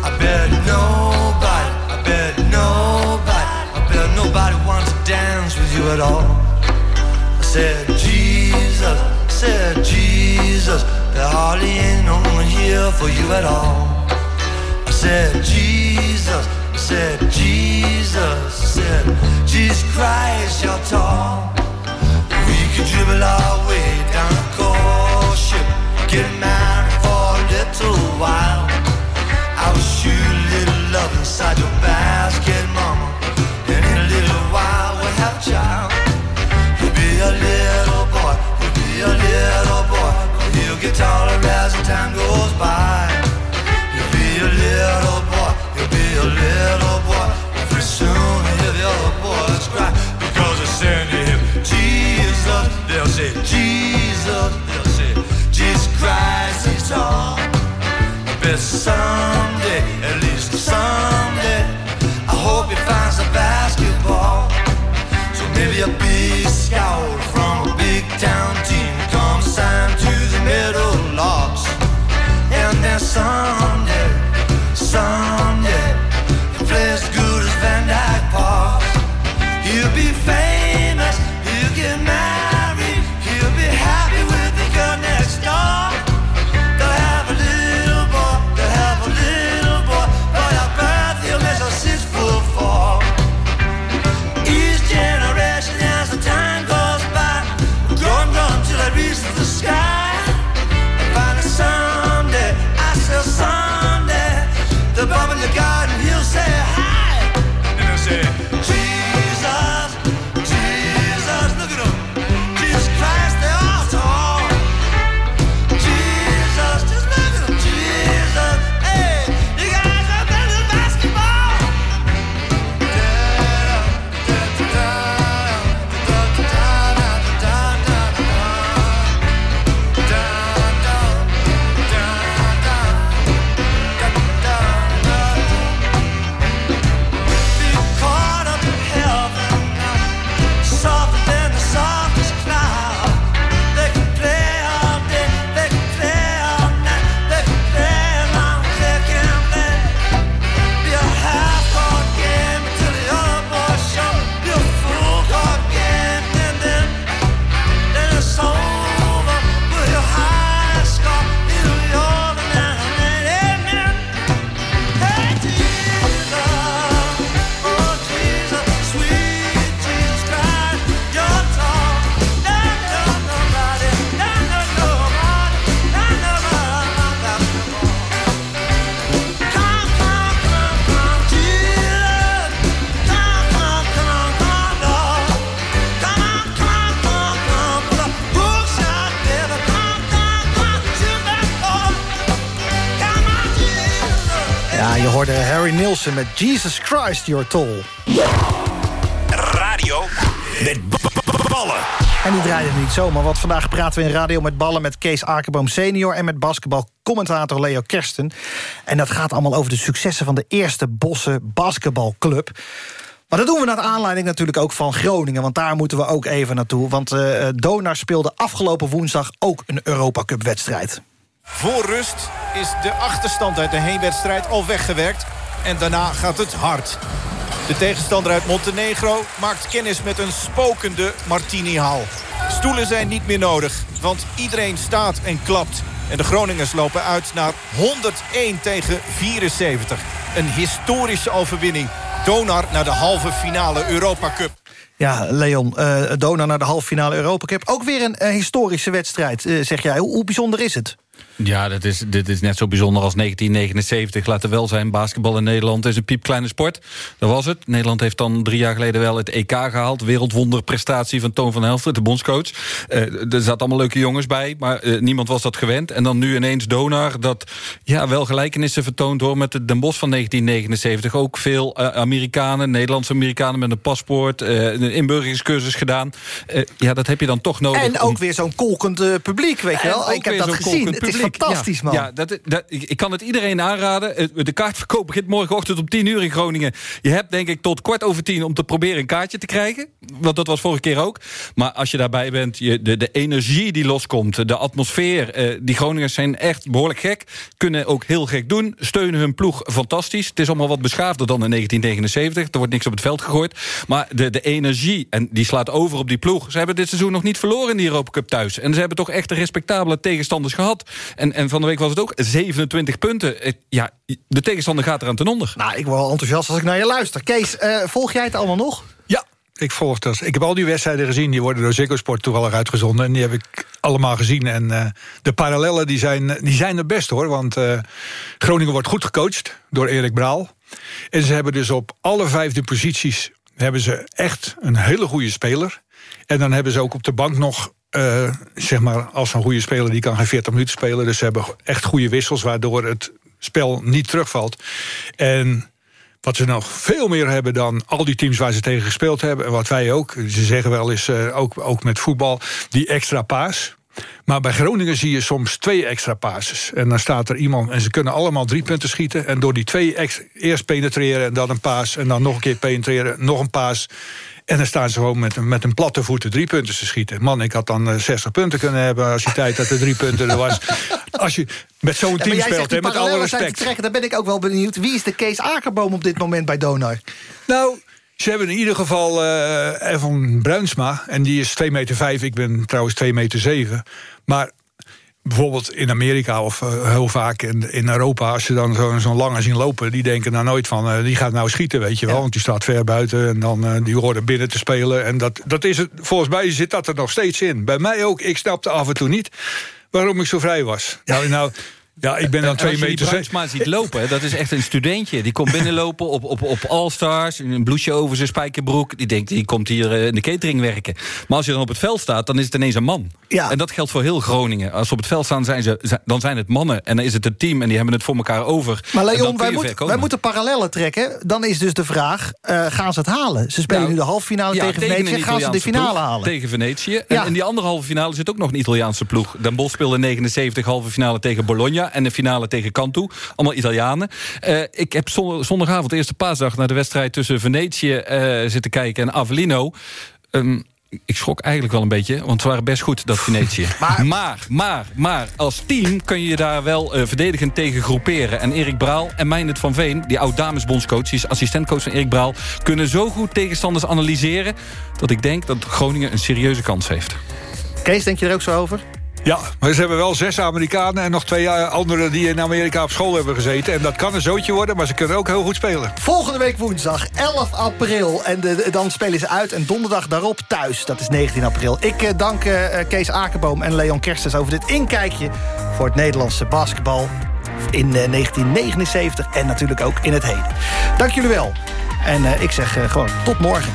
I bet nobody, I bet nobody, I bet nobody wants to dance with you at all. I said, Jesus, I said, Jesus, there hardly ain't no one here for you at all. I said, Jesus, I said, Jesus, said, Jesus Christ, you're tall. We could dribble our way down the course get married side Met Jesus Christ, You're Tall. Radio met ballen. En die draaide niet zomaar, want vandaag praten we in Radio met Ballen... met Kees Akerboom senior en met basketbalcommentator Leo Kersten. En dat gaat allemaal over de successen van de eerste Bosse basketbalclub. Maar dat doen we naar aanleiding natuurlijk ook van Groningen... want daar moeten we ook even naartoe. Want eh Donar speelde afgelopen woensdag ook een Europa Cup wedstrijd. Voor rust is de achterstand uit de heenwedstrijd al weggewerkt. En daarna gaat het hard. De tegenstander uit Montenegro maakt kennis met een spokende Martini-hal. Stoelen zijn niet meer nodig, want iedereen staat en klapt. En de Groningers lopen uit naar 101 tegen 74. Een historische overwinning. Donar naar de halve finale Europa Cup. Ja, Leon, eh Donar naar de halve finale Europa Cup. Ook weer een eh, historische wedstrijd, eh, zeg jij. Hoe bijzonder is het? Ja, dit is, dit is net zo bijzonder als 1979. Laten wel zijn, basketbal in Nederland is een piepkleine sport. Dat was het. Nederland heeft dan drie jaar geleden wel het EK gehaald. Wereldwonderprestatie van Toon van Helft, de bondscoach. Eh, er zaten allemaal leuke jongens bij, maar eh, niemand was dat gewend. En dan nu ineens Donar, dat ja, wel gelijkenissen vertoont hoor, met het Den Bosch van 1979. Ook veel eh, Amerikanen, Nederlandse Amerikanen met een paspoort. een inburgeringscursus gedaan. Ja, dat heb je dan toch nodig. En om- ook weer zo'n kolkend publiek, weet je wel. Ik heb dat gezien. Fantastisch, man. Ja, dat, dat, ik kan het iedereen aanraden. De kaartverkoop begint morgenochtend om 10 uur in Groningen. Je hebt denk ik tot kwart over tien om te proberen een kaartje te krijgen. Want dat was vorige keer ook. Maar als je daarbij bent, je, de, de energie die loskomt, de atmosfeer. eh, die Groningers zijn echt behoorlijk gek. Kunnen ook heel gek doen. Steunen hun ploeg fantastisch. Het is allemaal wat beschaafder dan in 1979. Er wordt niks op het veld gegooid. Maar de, de energie, en die slaat over op die ploeg. Ze hebben dit seizoen nog niet verloren in die Europa Cup thuis. En ze hebben toch echt de respectabele tegenstanders gehad. En, en van de week was het ook 27 punten. Eh, Ja, de tegenstander gaat eraan ten onder. Nou, ik word wel enthousiast als ik naar je luister. Kees, eh, volg jij het allemaal nog? Ja, ik volg dat. Ik heb al die wedstrijden gezien. Die worden door Ziggo Sport toevallig uitgezonden. En die heb ik allemaal gezien. En eh, de parallellen die zijn, die zijn er best hoor. Want eh, Groningen wordt goed gecoacht door Erik Braal. En ze hebben dus op alle vijfde posities... hebben ze echt een hele goede speler. En dan hebben ze ook op de bank nog... eh, zeg maar, als een goede speler, die kan geen 40 minuten spelen. Dus ze hebben echt goede wissels... waardoor het spel niet terugvalt. En wat ze nog veel meer hebben dan al die teams waar ze tegen gespeeld hebben... en wat wij ook, ze zeggen wel eens, eh, ook, ook met voetbal, die extra paas. Maar bij Groningen zie je soms twee extra passes. En dan staat er iemand, en ze kunnen allemaal drie punten schieten... en door die twee eerst penetreren en dan een paas... en dan nog een keer penetreren, nog een paas... En dan staan ze gewoon met, een- met een platte voeten drie punten te schieten. Man, ik had dan eh, 60 punten kunnen hebben als die tijd dat er drie punten er was. Als je met zo'n Ja, team speelt, hè, met alle te respect. trekken. Daar ben ik ook wel benieuwd. Wie is de Kees Akerboom op dit moment bij Donar? Nou, ze hebben in ieder geval eh Evan Bruinsma. En die is 2 meter 5. Ik ben trouwens 2 meter 7. Maar bijvoorbeeld in Amerika of eh, heel vaak in, in Europa... als ze dan zo'n lange zien lopen... die denken nou nooit van, eh, die gaat nou schieten, weet je wel. Want die staat ver buiten en dan eh, die horen binnen te spelen. En dat, dat is het, volgens mij zit dat er nog steeds in. Bij mij ook, ik snapte af en toe niet waarom ik zo vrij was. Nou, nou ja, ik ben dan En 2 als je die meter... Ziet lopen, dat is echt een studentje. Die komt binnenlopen op, op, op All-Stars, in een blouseje over zijn spijkerbroek. Die denkt, die komt hier eh, in de catering werken. Maar als je dan op het veld staat, dan is het ineens een man. Ja. En dat geldt voor heel Groningen. Als ze op het veld staan, zijn ze, dan zijn het mannen. En dan is het een team en die hebben het voor elkaar over. Maar Leon, wij, moet- wij moeten parallellen trekken. Dan is dus de vraag, eh, gaan ze het halen? Ze spelen Nou, nu de halve finale Ja, tegen Venetië. Gaan ze de finale ploeg halen? Tegen Venetië. En Ja. in die andere halve finale zit ook nog een Italiaanse ploeg. Den Bosch speelde in 79 halve finale tegen Bologna. En de finale tegen Cantu. Allemaal Italianen. Eh, ik heb zondagavond, de eerste paasdag... naar de wedstrijd tussen Venetië eh, zitten kijken en Avellino. Ehm, ik schrok eigenlijk wel een beetje, want ze waren best goed, dat Venetië. Maar, maar, maar, als team kun je je daar wel eh, verdedigend tegen groeperen. En Erik Braal en Meindert van Veen, die oud-damesbondscoach... die is assistentcoach van Erik Braal... kunnen zo goed tegenstanders analyseren... dat ik denk dat Groningen een serieuze kans heeft. Kees, denk je er ook zo over? Ja, maar ze hebben wel zes Amerikanen en nog twee eh, anderen die in Amerika op school hebben gezeten. En dat kan een zootje worden, maar ze kunnen ook heel goed spelen. Volgende week woensdag, 11 april. En dan spelen ze uit. En donderdag daarop thuis. Dat is 19 april. Ik eh, dank eh, Kees Akerboom en Leon Kerstens over dit inkijkje... voor het Nederlandse basketbal in eh, 1979. En natuurlijk ook in het heden. Dank jullie wel. En ik zeg gewoon tot morgen.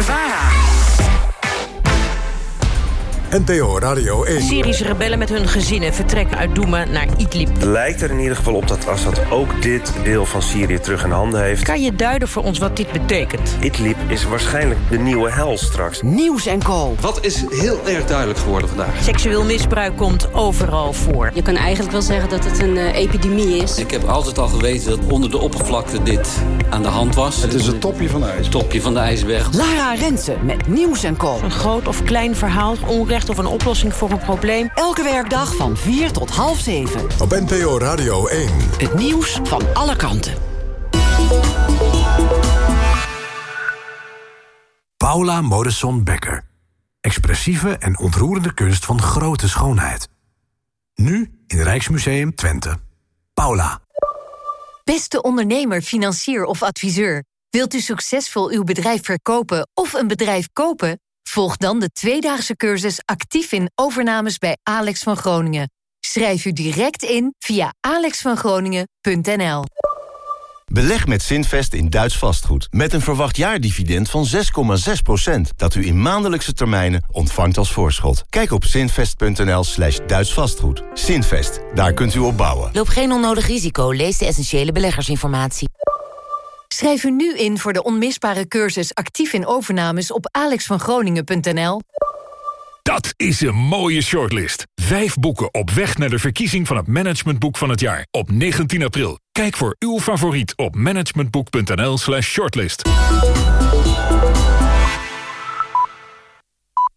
BNN Vara. NPO Radio 1. Syrische rebellen met hun gezinnen vertrekken uit Douma naar Idlib. Het lijkt er in ieder geval op dat Assad ook dit deel van Syrië terug in handen heeft. Kan je duiden voor ons wat dit betekent? Idlib is waarschijnlijk de nieuwe hel straks. Nieuws en Co. Wat is heel erg duidelijk geworden vandaag? Seksueel misbruik komt overal voor. Je kan eigenlijk wel zeggen dat het een eh, epidemie is. Ik heb altijd al geweten dat onder de oppervlakte dit aan de hand was. Het is het topje van de ijsberg. Topje van de ijsberg. Lara Rensen met Nieuws en Co. Een groot of klein verhaal, onrecht of een oplossing voor een probleem. Elke werkdag van 4 tot half 7. Op NPO Radio 1. Het nieuws van alle kanten. Paula Modesson Becker. Expressieve en ontroerende kunst van grote schoonheid. Nu in Rijksmuseum Twente. Paula. Beste ondernemer, financier of adviseur. Wilt u succesvol uw bedrijf verkopen of een bedrijf kopen? Volg dan de tweedaagse cursus actief in overnames bij Alex van Groningen. Schrijf u direct in via alexvangroningen.nl. Beleg met Zinvest in Duits vastgoed. Met een verwacht jaardividend van 6,6%. Dat u in maandelijkse termijnen ontvangt als voorschot. Kijk op zinvest.nl slash Duits vastgoed. Zinvest, daar kunt u op bouwen. Loop geen onnodig risico. Lees de essentiële beleggersinformatie. Schrijf u nu in voor de onmisbare cursus actief in overnames op alexvangroningen.nl. Dat is een mooie shortlist. Vijf boeken op weg naar de verkiezing van het managementboek van het jaar. Op 19 april. Kijk voor uw favoriet op managementboek.nl slash shortlist.